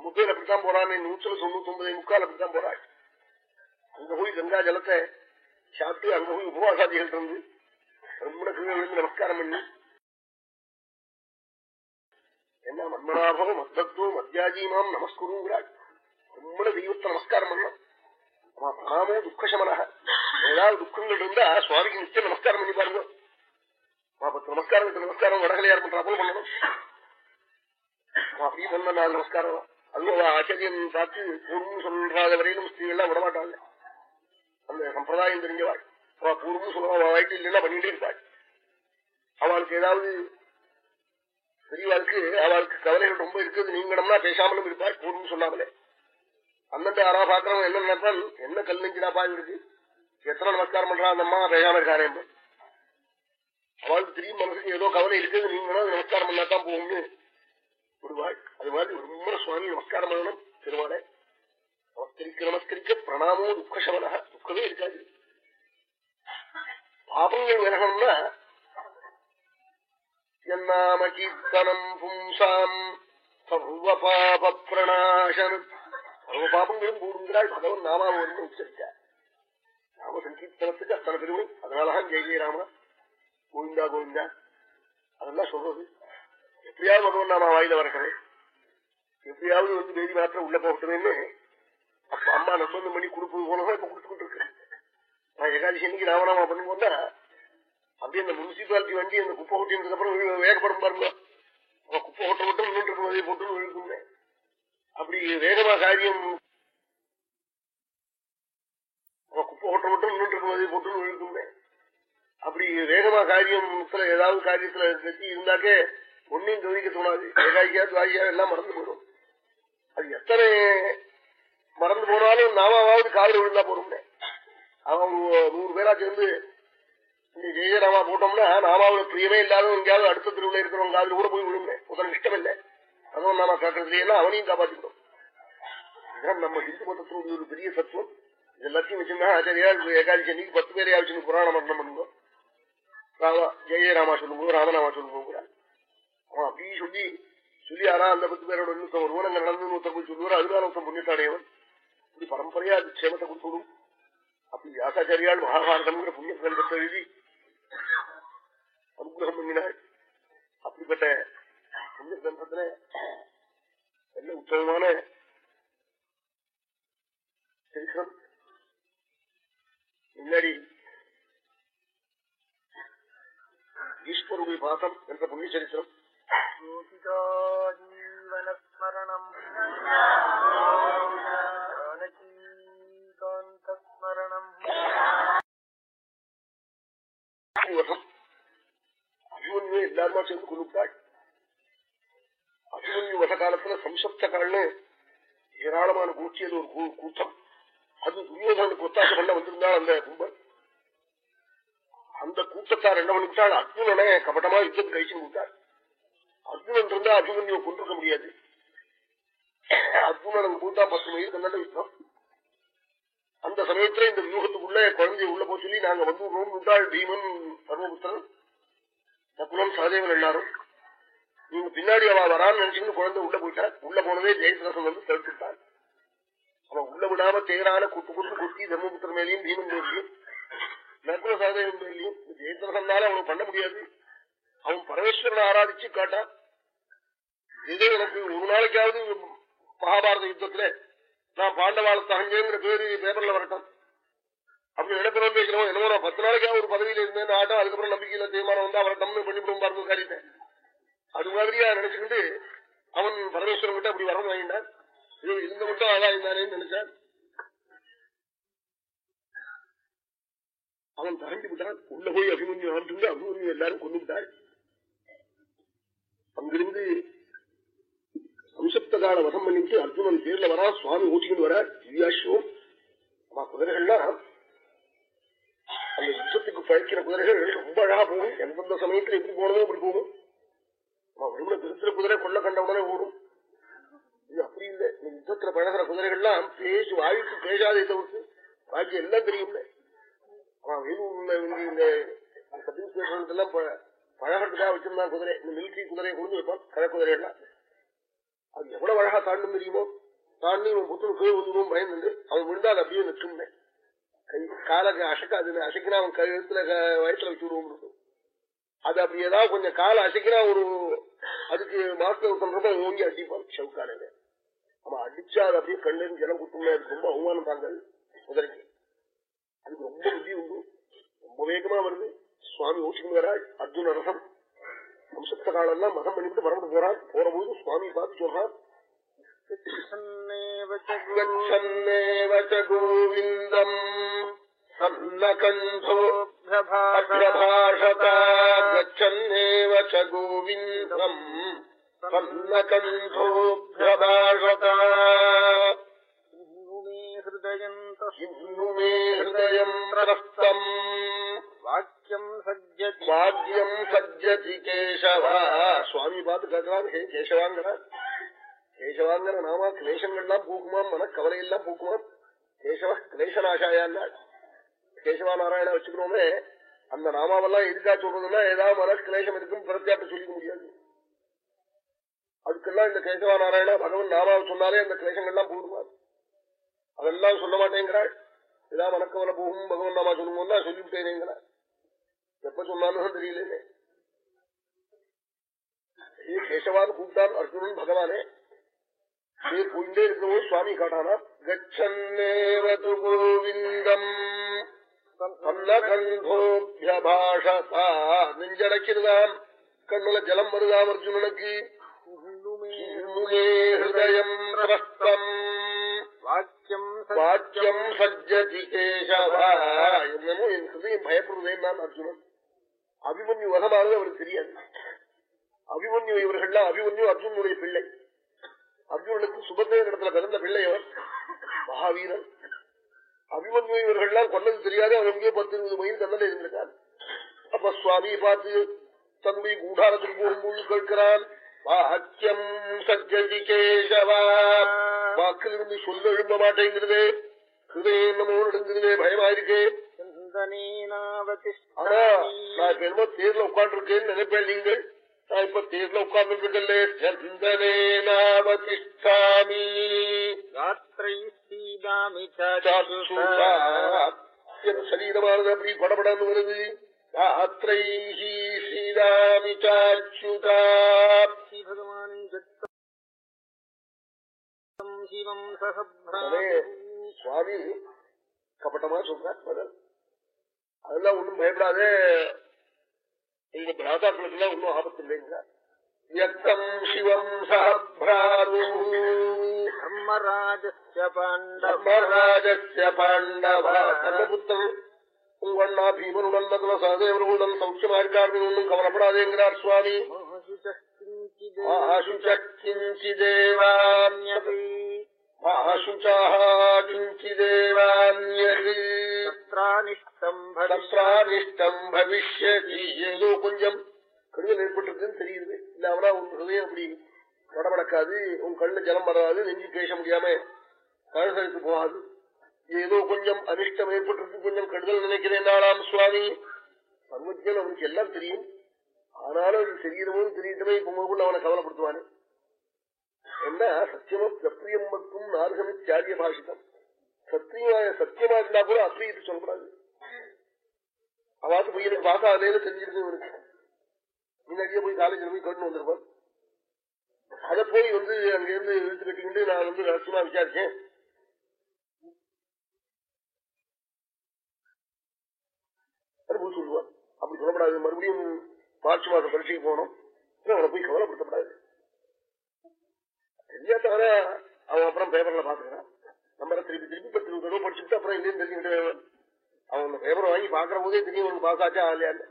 ரொம்ப பேர் அப்படித்தான் போறான்னு நூத்துல தொண்ணூத்தி ஒன்பதே முக்கால் அப்படித்தான் போறாள். அங்க போய் கங்கா ஜலத்தை சாப்பிட்டு அங்க போய் உபவாசாதிகள் இருந்து ரொம்ப கீழே நமஸ்காரம் பண்ணி என்ன மன்மனாபவம் மத்தத்துவம் மத்தியாஜீமாம் நமஸ்குருங்கிறாள். ரொம்ப தெய்வத்தை நமஸ்காரம் பண்ணலாம். அவன் பிரணாமோ துக்கசமனாக ஏதாவது துக்கங்கள் இருந்தா சுவாமிக்கு நிச்சயம் நமஸ்காரம் பண்ணி பாருங்க. பத்து நமஸ்காரம் நமஸ்காரம் வடகலையார் பண்றா போல பண்ணணும். அவன் அப்படி பண்ண நாலு நமஸ்காரம். அல்லவா அதுவும் ஆச்சரியன் பார்த்து பூர்வம் சொல்றாத வரையிலும் ஸ்திரீ எல்லாம் விடமாட்டாள் அந்த சம்பிரதாயம் தெரிஞ்சவாள். அவ பூர்வம் சொல்லுவா வாய்ட்டு இல்லைன்னா பண்ணிட்டே இருப்பாள். அவளுக்கு ஏதாவது பெரியவாளுக்கு அவளுக்கு கவலைகள் ரொம்ப இருக்குது நீங்கடம்னா பேசாமலும் இருப்பாள் பூர்வம் சொல்லாமலே. அந்த யாரா பாக்குறவங்க என்ன நினைப்பான் என்ன கல் நெஞ்சினாப்பா இருக்கு எத்தனை நமஸ்காரம் பண்றா அந்த அம்மா? பேசாம இருக்காரே அவளுக்கு தெரியும் மனசுக்கு ஏதோ கவலை இருக்குது நீங்களும் நமஸ்காரம் பண்ணாதான் போகும்னு. விடுவாள் அது மாதிரி ரொம்ப சுவாமி நமஸ்காரம் பண்ணணும் திருவாளை நமஸ்கரிக்க நமஸ்கரிக்க பிரணாமோ துக்கசமனக துக்கமே இருக்காது பாபங்கள் விலகணும்னா என்னாம கீர்த்தனம் பும்சாம் சர்வ பாப பிரணாசனம் சர்வ பாபங்களும் கூடுங்கிறாள் பகவன் நாமாவை வந்து உச்சரித்தார் நாம சங்கீர்த்தனத்துக்கு அத்தனை பெருமை அதனாலதான் ஜெய ஜெயராமா கோவிந்தா கோவிந்தா அதெல்லாம் சொல்றது எப்படியாவது பகவன் வாயில வரக்கிறேன் எப்படியாவது வந்து தேதி மாத்திரம் உள்ள போகட்டுமேன்னு? அப்ப அம்மா நம்பந்தம் பண்ணி கொடுப்பது போலதான் இப்ப கொடுத்துக்கிட்டு இருக்கேன். நான் ஏகாதசி அன்னைக்கு ராமநாமா பண்ணும்போதா அப்படியே அந்த முனிசிபாலிட்டி வண்டி அந்த குப்பை கொட்டினதுக்கு அப்புறம் வேகப்படும் பாருங்க. அவன் குப்பை கொட்ட மட்டும் நின்று இருக்கும் போட்டு விழுக்குங்க அப்படி வேகமா காரியம். அவன் குப்பை கொட்ட மட்டும் நின்று இருக்கும் போட்டு விழுக்குங்க அப்படி வேகமா காரியம் ஏதாவது காரியத்துல இருந்தாக்கே ஒன்னையும் கவனிக்க தோணாது. ஏகாதிக்கா துவாதிக்கா எல்லாம் மறந்து போயிடும். அது எத்தனை மறந்து போனாலும் நாமாவது காதல் விழுந்தா போறோம்னே அவன் ஒரு நூறு பேரா சேர்ந்து இந்த ஜெயராமா போட்டோம்னா நாமாவோட பிரியமே இல்லாத எங்கேயாவது அடுத்த திருவிழா இருக்கிறவங்க காதல் கூட போய் விழுமே முதல்ல இஷ்டம் இல்லை அதுவும் நாம காக்கிறதுல அவனையும் காப்பாற்றிக்கணும் இதுதான் நம்ம ஹிந்து மதத்தினுடைய ஒரு பெரிய சத்துவம். இது எல்லாத்தையும் வச்சிருந்தா ஆச்சாரியா ஏகாதசி அன்னைக்கு பத்து பேரையா வச்சு புராணம் மரணம் பண்ணுவோம் ராமா ஜெய ராமா சொல்லுங்க ராமநாமா சொல்லுங்க அவன் அப்படி சொல்லி சொல்லி ஆனா அந்த பத்து பேரோட இன்னும் ஒரு ஊரங்க நடந்து ஒருத்தர் போய் சொல்லுவார் அதுதான் ஒருத்தன் புண்ணியத்தாடையவன். இப்படி பரம்பரையா அது க்ஷேமத்தை கொடுத்துடும் அப்படி வியாசாச்சாரியால் மகாபாரதம்ங்கிற புண்ணிய கிரந்தத்தை எழுதி அனுகிரகம் பண்ணினாள் அப்படிப்பட்ட புண்ணிய கிரந்தத்துல நல்ல உத்தமமான சரித்திரம். முன்னாடி ஈஸ்வருடைய பாசம் என்ற புண்ணிய சரித்திரம். ஜீவனஸ்மரணம் ஜானகீகாந்தஸ்மரணம் அபிமன்யு எல்லாருமா சேர்ந்து கொண்டுட்டாள் அபிமன்யு வச காலத்துல சம்சப்தக்காரன்னு ஏராளமான கூச்சி அது ஒரு கூட்டம். அது துரியோதனுக்கு ஒத்தாசை பண்ண வந்திருந்தாள் அந்த கும்பல். அந்த கூட்டத்தார் என்ன பண்ணிவிட்டாள் அர்ஜுனனை கபடமா யுத்தத்துக்கு கழிச்சு விட்டாள் அர்ஜுனன் இருந்தா அபிமன்யுவை கொண்டிருக்க முடியாது. அர்ஜுனன் அங்க போட்டா பத்து மைல் கண்ணாட யுத்தம் அந்த சமயத்துல இந்த வியூகத்துக்குள்ள குழந்தைய உள்ள போக சொல்லி நாங்க வந்து விட்டாள் பீமன் பர்மபுத்திரன் நக்குலம் சகதேவன் எல்லாரும். நீங்க பின்னாடி அவ வரான்னு நினைச்சுன்னு குழந்தை உள்ள போயிட்டா. உள்ள போனதே ஜெயசரசன் வந்து தடுத்துட்டான். அவன் உள்ள விடாம தேரான குட்டு குட்டு குட்டி தர்மபுத்திர மேலையும் பீமன் மேலையும் நக்குல சகதேவன் மேலையும் ஜெயசரசன்னால அவனுக்கு பண்ண முடியாது. அவன் பரமேஸ்வரன் ஆராதிச்சு காட்டான். இதே எனக்கு ஒரு நாளைக்காவது மகாபாரத யுத்தத்துல நான் பாண்டவாள தகஞ்சேங்கிற பேரு பேப்பர்ல வரட்டும். அப்படி இடத்துல பேசுறோம் என்னமோ நான் பத்து நாளைக்காக ஒரு பதவியில இருந்தேன் ஆட்டம் அதுக்கப்புறம் நம்பிக்கையில தீர்மானம் வந்தா வரட்டும்னு பண்ணிவிடும் பாருங்க காரியத்தை அது மாதிரியா நினைச்சுக்கிட்டு அவன் பரமேஸ்வரன் கிட்ட அப்படி வரம் வாங்கினான். இவன் இருந்த மட்டும் ஆளா இருந்தானேன்னு நினைச்சான். அவன் தாண்டி விட்டான் உள்ள போய் அபிமன்யு ஆண்டு அபிமன்யு எல்லாரும் கொண்டு விட்டாள் அங்கிருந்து சம்சப்த கால வதம் பண்ணிட்டு அர்ஜுனன் பேர்ல வரா சுவாமி ஓட்டிக்கிட்டு வர திவ்யாஸ்வம் ஆமா குதிரைகள்லாம் அந்த யுத்தத்துக்கு பழக்கிற குதிரைகள் ரொம்ப அழகா போகும். எந்தெந்த சமயத்துல எப்படி போனதோ அப்படி போகும். விரும்பின திருத்திர குதிரை கொள்ள கண்ட உடனே ஓடும். இது அப்படி இல்லை. இந்த யுத்தத்துல பழகிற குதிரைகள்லாம் பேசி வாய்க்கு பேசாதே தவிர்த்து பாக்கி எல்லாம் தெரியும்ல. அவன் வேலூர்ல இந்த சர்டிபிகேட் எல்லாம் பழகிறதுக்காக வச்சிருந்தான் குதிரை இந்த மில்கி குதிரையை கொண்டு வைப்பான். கதை குதிரை எல்லாம் அது எவ்வளவு அழகா தாண்டும் தெரியுமோ? தாண்டி இவன் புத்தன் கீழ் வந்துடும் பயந்து அவன் விழுந்தா அது அப்படியே நிற்கும் கை கால அசைக்காது அசைக்கினா அவன் கழுத்துல வயசுல வச்சு விடுவோம் அது அப்படி ஏதாவது கொஞ்சம் காலை அசைக்கினா ஒரு அதுக்கு மாஸ்டர் பண்றப்ப ஓங்கி அடிப்பான் ஷவுக்காலையில அவன் அடிச்சா அது அப்படியே கண்ணு ஜலம் குத்துமே அதுக்கு ரொம்ப அவமானம் தாங்கள் குதிரைக்கு. அதுக்கு ரொம்ப புத்தி உண்டு. ரொம்ப வேகமா வருது. சுவாமி ஓட்டிக்கு வராள் அர்ஜுன ரசம் வம்சத்த காலெல்லாம் மதம் பண்ணிட்டு பரப்பிட்டு போறான் போற போது சுவாமி பார்த்து சொல்றான் கோவிந்தம். கோவிந்தம். சன்னகண்டோபிரபாஷத ஹிருதயம் பிரஸ்தம் வாக்கியம் சஜ்ஜதி வாத்தியம் சஜ்ஜதி. கேசவா. சுவாமி பார்த்து கேட்கிறான் ஹே கேசவாங்கிறான் கேசவாங்கிற நாமா கிளேசங்கள்லாம் பூக்குமாம் மன கவலையெல்லாம் பூக்குமாம் கேசவ கிளேசநாசாயான்னா கேசவா நாராயண வச்சுக்கிறோமே அந்த நாமாவெல்லாம் எதுக்கா சொல்றதுன்னா ஏதாவது மன கிளேசம் இருக்கும் பிரத்யாட்ட சொல்லிக்க முடியாது. அதுக்கெல்லாம் இந்த கேசவா நாராயணா பகவன் நாமாவை சொன்னாலே அந்த கிளேசங்கள்லாம் போடுமா? அதெல்லாம் சொல்ல மாட்டேங்கிறாள். ஏதாவது மனக்கவலை போகும் பகவன் நாமா சொல்லுவோம்னா சொல்லிவிட்டேனேங்கிறாள். எப்ப சொன்னாலும் தெரியலே கேசவான் கூப்பிட்டான் அர்ஜுனன் பகவானே போயிட்டே இருக்கிறவோ சுவாமி காட்டானா கச்சன்னேவது கோவிந்தம் கந்தோபியபாஷா நெஞ்சடைக்கிறதாம் கண்ணுல ஜலம் வருதாம் அர்ஜுனனுக்கு வாக்கியம் வாக்கியம் சஜ்ஜதி கேசவா என்னமோ என் ஹிருதயம் பயப்படுறதேன் நான் அர்ஜுனன் அபிமன்யு வதமானது அவருக்கு தெரியாது. அபிமன்யு இவர்கள்லாம் அபிமன்யு அர்ஜுனுடைய பிள்ளை. அர்ஜுனனுக்கு சுபத்திர இடத்துல பிறந்த பிள்ளை அவர் மகாவீரன். அபிமன்யு இவர்கள்லாம் கொண்டது தெரியாது. அவன் எங்கேயோ பத்து இருபது மைல் கண்ணல இருந்திருக்கான். அப்ப சுவாமி பார்த்து தன்னுடைய கூடாரத்துக்கு போகும்போது கேட்கிறான் வாக்கியம் சஜதி கேசவா. வாக்கில் இருந்து சொல்ல எழும்ப மாட்டேங்கிறதே. ஹிருதயம் என்னமோ நடுங்கிறதே பயமா இருக்கே என்னமோ தேர்ல உட்காந்துருக்கேன்னு நினைப்பேன் நீங்கள். நான் இப்ப தேர்ல உட்கார்ந்து இருக்கல்ல சந்தனேனாவதிஷ்டாமி சரீரமானது அப்படி படபடன்னு வருது. ராத்திரைஹி ஸ்ரீராமி சாச்சுதா. சுவாமி கபட்டமா சொல்றார் அதெல்லாம் ஒண்ணும் பயப்படாதே. எங்க பிராதாக்களுக்கு எல்லாம் ஒன்னும் ஆபத்து இல்லைங்கிறார் வியக்தம் சிவம் பாண்டவா. தர்மபுத்தன் உங்கண்ணா பீமனுடன் மதுவ சகதேவர்களுடன் சௌக்கியமா இருக்கார்கள் ஒன்றும் கவலைப்படாதேங்கிறார் சுவாமி. ஆசுச்சிதேவான்யது ஆசுச்சாக கிஞ்சிதேவான்யது தத்ரானிஷ்டம் பவிஷ்யதி. ஏதோ கொஞ்சம் கடுதல் ஏற்பட்டிருக்குன்னு தெரியுது. இல்ல அவனா உன் ஹிருதயம் அப்படி வடமடக்காது உன் கண்ணு ஜலம் வராது நெஞ்சு பேச முடியாம கழுசரித்து போகாது. ஏதோ கொஞ்சம் அனிஷ்டம் ஏற்பட்டிருக்கு கொஞ்சம் கடுதல் நினைக்கிறேன் நாளாம் சுவாமி. சர்வஜன் அவனுக்கு எல்லாம் தெரியும். ஆனாலும் அது தெரியணுமோ தெரியட்டமே இப்ப முதல்ல அவனை கவலைப்படுத்துவானு என்ன? சத்தியமும் பிரப்பிரியம் மற்றும் நார்கமி தியாகிய பாஷிதம். சத்தியமா சத்தியமா இருந்தா கூட அஸ்வீதி சொல்லக்கூடாது. அவாத்து பையனுக்கு பாசா அதேன்னு தெரிஞ்சிருக்கு இவனுக்கு முன்னாடியே போய் காலேஜில் போய் கட்டு வந்திருப்பான் அதை போய் வந்து அங்க இருந்து இழுத்து கட்டிக்கிட்டு நான் வந்து ரகசியமா விசாரிச்சேன். போய் சொல்லுவான் அப்படி சொல்லப்படாது. மறுபடியும் மார்ச் மாசம் பரீட்சைக்கு போனோம் அவனை போய் கவலைப்படுத்தப்படாது. தெரியாதவன அவன் அப்புறம் பேப்பர்ல பாத்துக்கிறான் நம்பரை திருப்பி திருப்பி பத்து இருபது தடவை படிச்சுட்டு அப்புறம் இல்லைன்னு தெரிஞ்சுக்கிட்டு அவன் அந்த பேப்பர் வாங்கி பாக்குற போதே தெரியும் உனக்கு பாஸ் ஆச்சா ஆகலையான்னு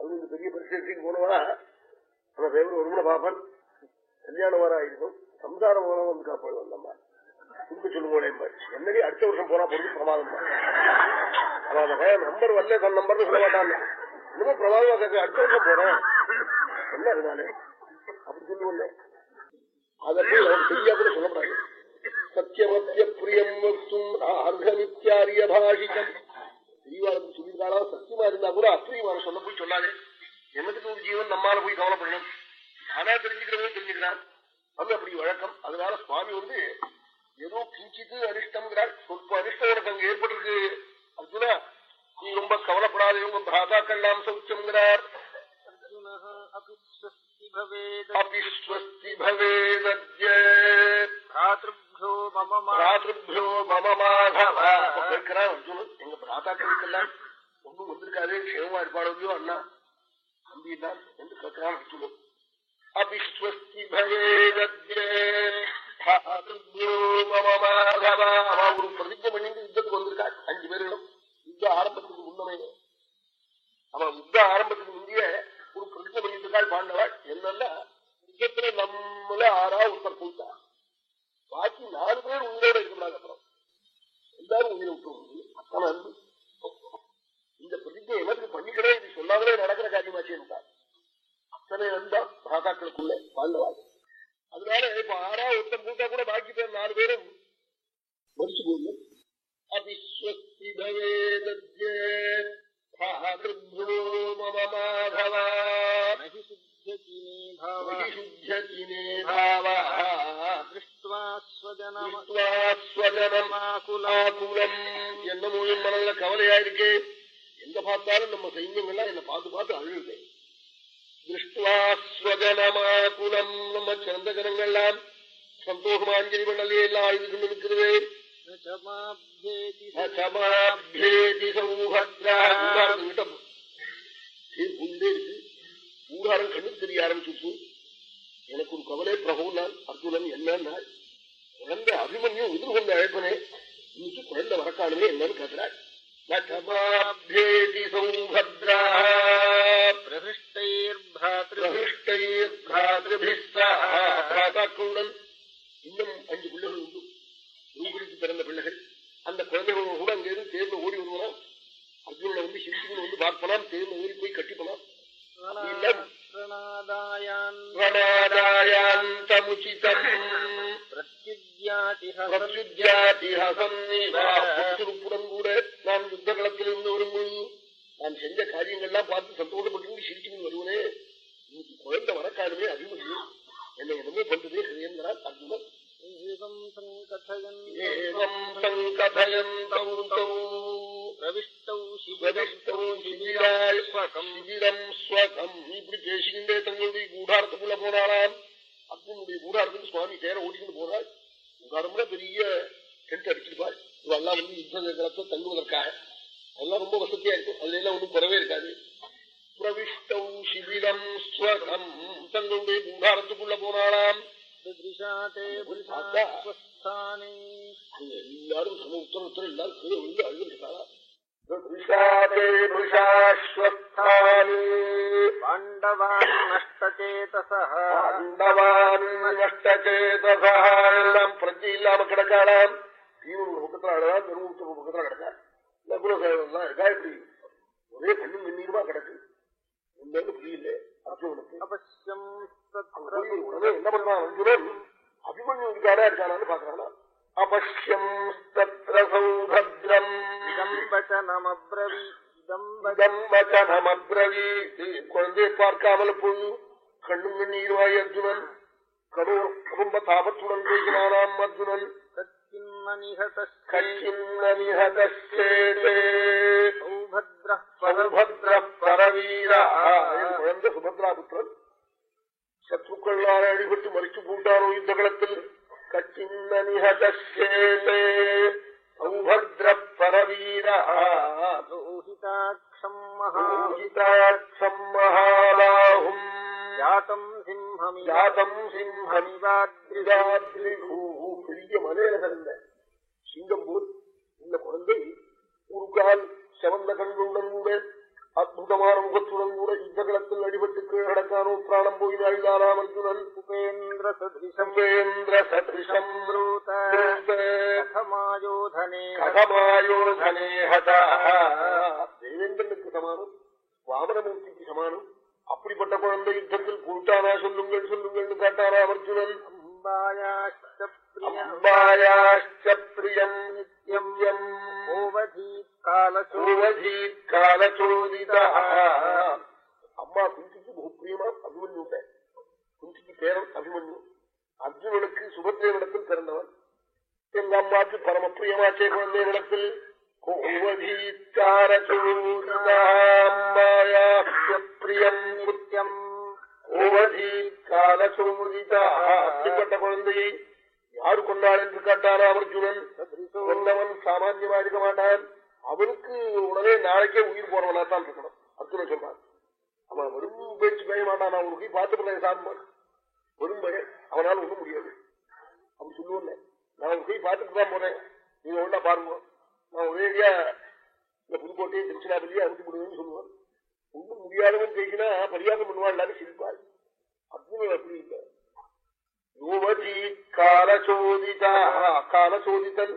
அது இந்த பெரிய பரிசு போனவா அந்த பேப்பர் ஒரு பாப்பன் கல்யாணம் வர ஆயிருக்கும் சம்சாரம் போன வந்து காப்பாடு வந்தம்மா திருப்பி சொல்லுவோம் என்னடி அடுத்த வருஷம் போனா பொறுத்து பிரமாதம் அவன் அந்த பையன் நம்பர் வரல தன் நம்பர் சொல்ல மாட்டான். இன்னமும் பிரமாதமா கேட்க அடுத்த வருஷம் போறேன் என்ன அதனால அப்படி இல்லை அதை போய் அவன் சரியா கூட சொல்லப்படாது. சத்தியமத்திய பிரியம் வஸ்தும் அர்ஹமித்யாரிய பாஷிகம் பெரியவாளுக்கு சொல்லியிருக்காளா? சத்தியமா இருந்தா கூட அப்பிரியமான சொல்ல போய் சொல்லாதே. என்னத்துக்கு ஒரு ஜீவன் நம்மால போய் கவலைப்படணும்? ஆனா தெரிஞ்சுக்கிறவங்க தெரிஞ்சுக்கிறான். அது அப்படி வழக்கம். அதனால சுவாமி வந்து ஏதோ கிஞ்சித்து அனிஷ்டம்ங்கிறார். சொற்ப அனிஷ்டம் உனக்கு அங்க ஏற்பட்டிருக்கு. அர்ஜுனா நீ ரொம்ப கவலைப்படாதே. உங்க பிராதாக்கள்லாம் சௌச்சம்ங்கிறார் அபிஸ்வஸ்தி பவேதத்ய भ्रातृभ्यो मम मा- பிராத்திருபியோ மம மாதவ அப்ப கேட்கிறான் அர்ஜுனன் எங்க பிராத்தாக்களுக்கெல்லாம் ஒண்ணும் வந்திருக்காரு க்ஷேமமா இருப்பாளோ அண்ணா தம்பினா என்று கேட்கிறான் அர்ஜுனன் அபிஸ்வஸ்தி பவேதத்ய பிராத்திருபியோ மம மாதவ அவ ஒரு பிரதிஜை பண்ணிட்டு யுத்தத்துக்கு வந்திருக்கா அஞ்சு பேர்களும் யுத்த ஆரம்பத்துக்கு முன்னமே அவன் யுத்த ஆரம்பத்துக்கு முந்தைய ஒரு பிரதிஜை பண்ணிட்டு இருக்காள் பாண்டவாள் என்னன்னா யுத்தத்துல நம்மள ஆறா ஒருத்தர் போயிட்டா பாக்கி நாலு பேர் உயிரோட இருக்கிறாங்க அப்புறம். எல்லாரும் உயிரை விட்டு அத்தனை அன்பு இந்த பிரதிஜை எனக்கு பண்ணிக்கிறேன் இது சொல்லாமலே நடக்கிற காரியமாச்சே இருந்தார் அத்தனை அன்பா ராதாக்களுக்குள்ள பாண்டவாள் அதனால இப்ப ஆறா ஒருத்தன் கூட்டா கூட பாக்கி பேர் நாலு பேரும் மறிச்சு போகுது அபிஸ்வஸ்தி என்னமோ என் மனதில் கவலையா இருக்கு எங்க பார்த்தாலும் நம்ம சைன்யங்கள்லாம் என்ன பார்த்து பார்த்து அழுது திருஷ்டுவாஸ்வஜனமாகுலம் நம்ம சிறந்த ஜனங்கள்லாம் சந்தோஷமா அஞ்சலி பண்ணலையே எல்லாம் அழுது கொண்டு இருக்கிறது ஊடாரம் கண்ணு தெரிய ஆரம்பிச்சுச்சு எனக்கு ஒரு கவலை பிரபுனால் அர்ஜுனன் என்னன்னா குழந்தை அபிமன்யு எதிர்கொண்ட அழைப்பனே இன்னைக்கு குழந்தை வரக்காலமே என்னன்னு கேட்கிறாள் இன்னும் அஞ்சு பிள்ளைகள் உண்டு குருகுடிக்கு பிறந்த பிள்ளைகள் அந்த குழந்தைகளோட கூட அங்கிருந்து தேர்ந்த ஓடி வருவலாம் அர்ஜுனனை வந்து சிரிச்சுக்குன்னு வந்து பார்ப்பலாம் தேர்ந்து ஓடி போய் கட்டிப்பலாம் கூட நான் யுத்த களத்தில் இருந்து வரும்போது நான் செஞ்ச காரியங்கள்லாம் பார்த்து சந்தோஷப்பட்டு சிரிச்சுன்னு வருவனே. இன்னைக்கு குழந்தை வரக்காலுமே அதிகம் என்னை எதுவுமே பண்றதே ஹரியன்றான் அர்ஜுனன். இப்படி பேசிக்கிட்டே தங்களுடைய கூடாரத்துக்குள்ள போனாலாம் அர்ஜுனுடைய கூடாரத்துக்கு சுவாமி தேர ஓடிக்கிட்டு போறாள் உட்காரம்ல பெரிய டென்ட் அடிச்சிருப்பாள் இவெல்லாம் வந்து யுத்த கிளப்ப தங்குவதற்காக அதெல்லாம் ரொம்ப வசதியா இருக்கும் அதுல எல்லாம் ஒன்றும் குறவே இருக்காது பிரவிஷ்டம் சிபிரம் ஸ்வகம் தங்களுடைய கூடாரத்துக்குள்ள போனாலாம் அங்க எல்லாரும் சமுத்திரம் உத்தரம் எல்லாரும் கீழே விழுந்து அழுதுட்டாரா பாண்டவான் எல்லாம் பிரஜை இல்லாம கிடக்காளாம். தீவிர பக்கத்துல அழகா பெருமுத்தூர் உடனே என்ன பண்றான் அஞ்சுனன் அபிமன்யு இருக்காரா இருக்கானான்னு பாக்குறானா அபஷ்யம் குழந்தையை பார்க்காமல் போய் கண்ணும் கண்ணீர்வாய் அர்ஜுனன் கடூர் ரொம்ப தாபத்துடன் பேசினானாம் அர்ஜுனன் குழந்தை சுபத்ரா புத்திரன் சத்துக்களால் அடிபட்டு மறித்து போட்டாரோ யுத்த களத்தில் கச்சின்னோஹிதாட்சம் ஜாத்தம் சிம்ஹமி ஜாத்தம் சிம்ஹமிதாத்ரிதாத்ரி பெரிய மலையில கிடந்த சிங்கம் போல். இந்த குழந்தை ஒரு கால் செவந்த கண்களுடன் அற்புதமான முகத்துடன் கூட யுத்தகலத்தில் அடிபட்டு கீழ் கிடக்கானோ பிராணம் போய் அழுதாராம் அர்ஜுனன் உபேந்திர கதமாயோதனே ஹதா தேவேந்திரனுக்கு சமானம் வாமனமூர்த்திக்கு சமானம். அப்படிப்பட்ட குழந்தை யுத்தத்தில் கூட்டானா சொல்லுங்கள் சொல்லுங்கள் காட்டாரா அர்ஜுனன் பிரியம் பிரியம் அம்மா குந்திக்கு பகுப்பிரியமா அபிமன்யு குந்திக்கு பேரன் அபிமன்யு. அர்ஜுனனுக்கு சுபத்திரனிடத்தில் பிறந்தவன். எங்க அம்மாக்கு பரம பிரியமாச்சே குழந்தையிடத்தில் பிரியம் நித்யம் அப்படிப்பட்ட குழந்தையை யாரு கொண்டாள் என்று காட்டாரா அர்ஜுனன் கொண்டவன் சாமான்யமா இருக்க மாட்டான். அவனுக்கு உடனே நாளைக்கே உயிர் போறவனா தான் இருக்கணும். அர்ஜுனன் சொல்றான். அவன் வெறும் பேச்சு பேய மாட்டான். அவனுக்கு போய் பார்த்து பண்ண சாப்பிடுவான் வெறும் பய. அவனால ஒண்ணும் முடியாது. அவன் சொல்லுவோம் நான் அவனுக்கு போய் பார்த்துட்டு தான் போறேன். நீங்க ஒண்ணா பாருங்க. நான் ஒரேடியா இந்த புதுக்கோட்டையை திருச்சிராப்பள்ளியை அமுத்தி விடுவேன்னு சொல்லுவேன். ஒன்றும் முடியாதவன் பேசினா பரியாசம் பண்ணுவான் சிரிப்பாள் அர்ஜுனன் அப்படி இல்லை. யுவதி காலச்சோதிதா காலச்சோதித்தன்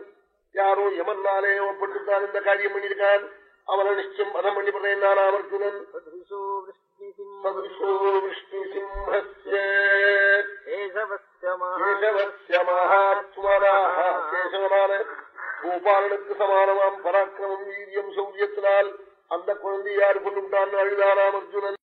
யாரோ யமன்னாலே ஒப்பட்டுத்தான் இந்த காரியம் பண்ணியிருக்கான். அவனை நிச்சயம் அதம் பண்ணி பண்ணான் அர்ஜுனன் சதிருஷோ விஷ்ணிசிம்ம சதுஷோ விஷ்ணு சிம்ஹஸ்ய கேசவஸ்ய கேசவஸ்ய மகாத்மனா. கேசவனான கோபாலனுக்கு சமானமாம் பராக்கிரமம் வீரியம் சௌரியத்தினால். அந்த குழந்தை யாரு கொண்டு விட்டான்னு அழுதாராம் அர்ஜுனன்?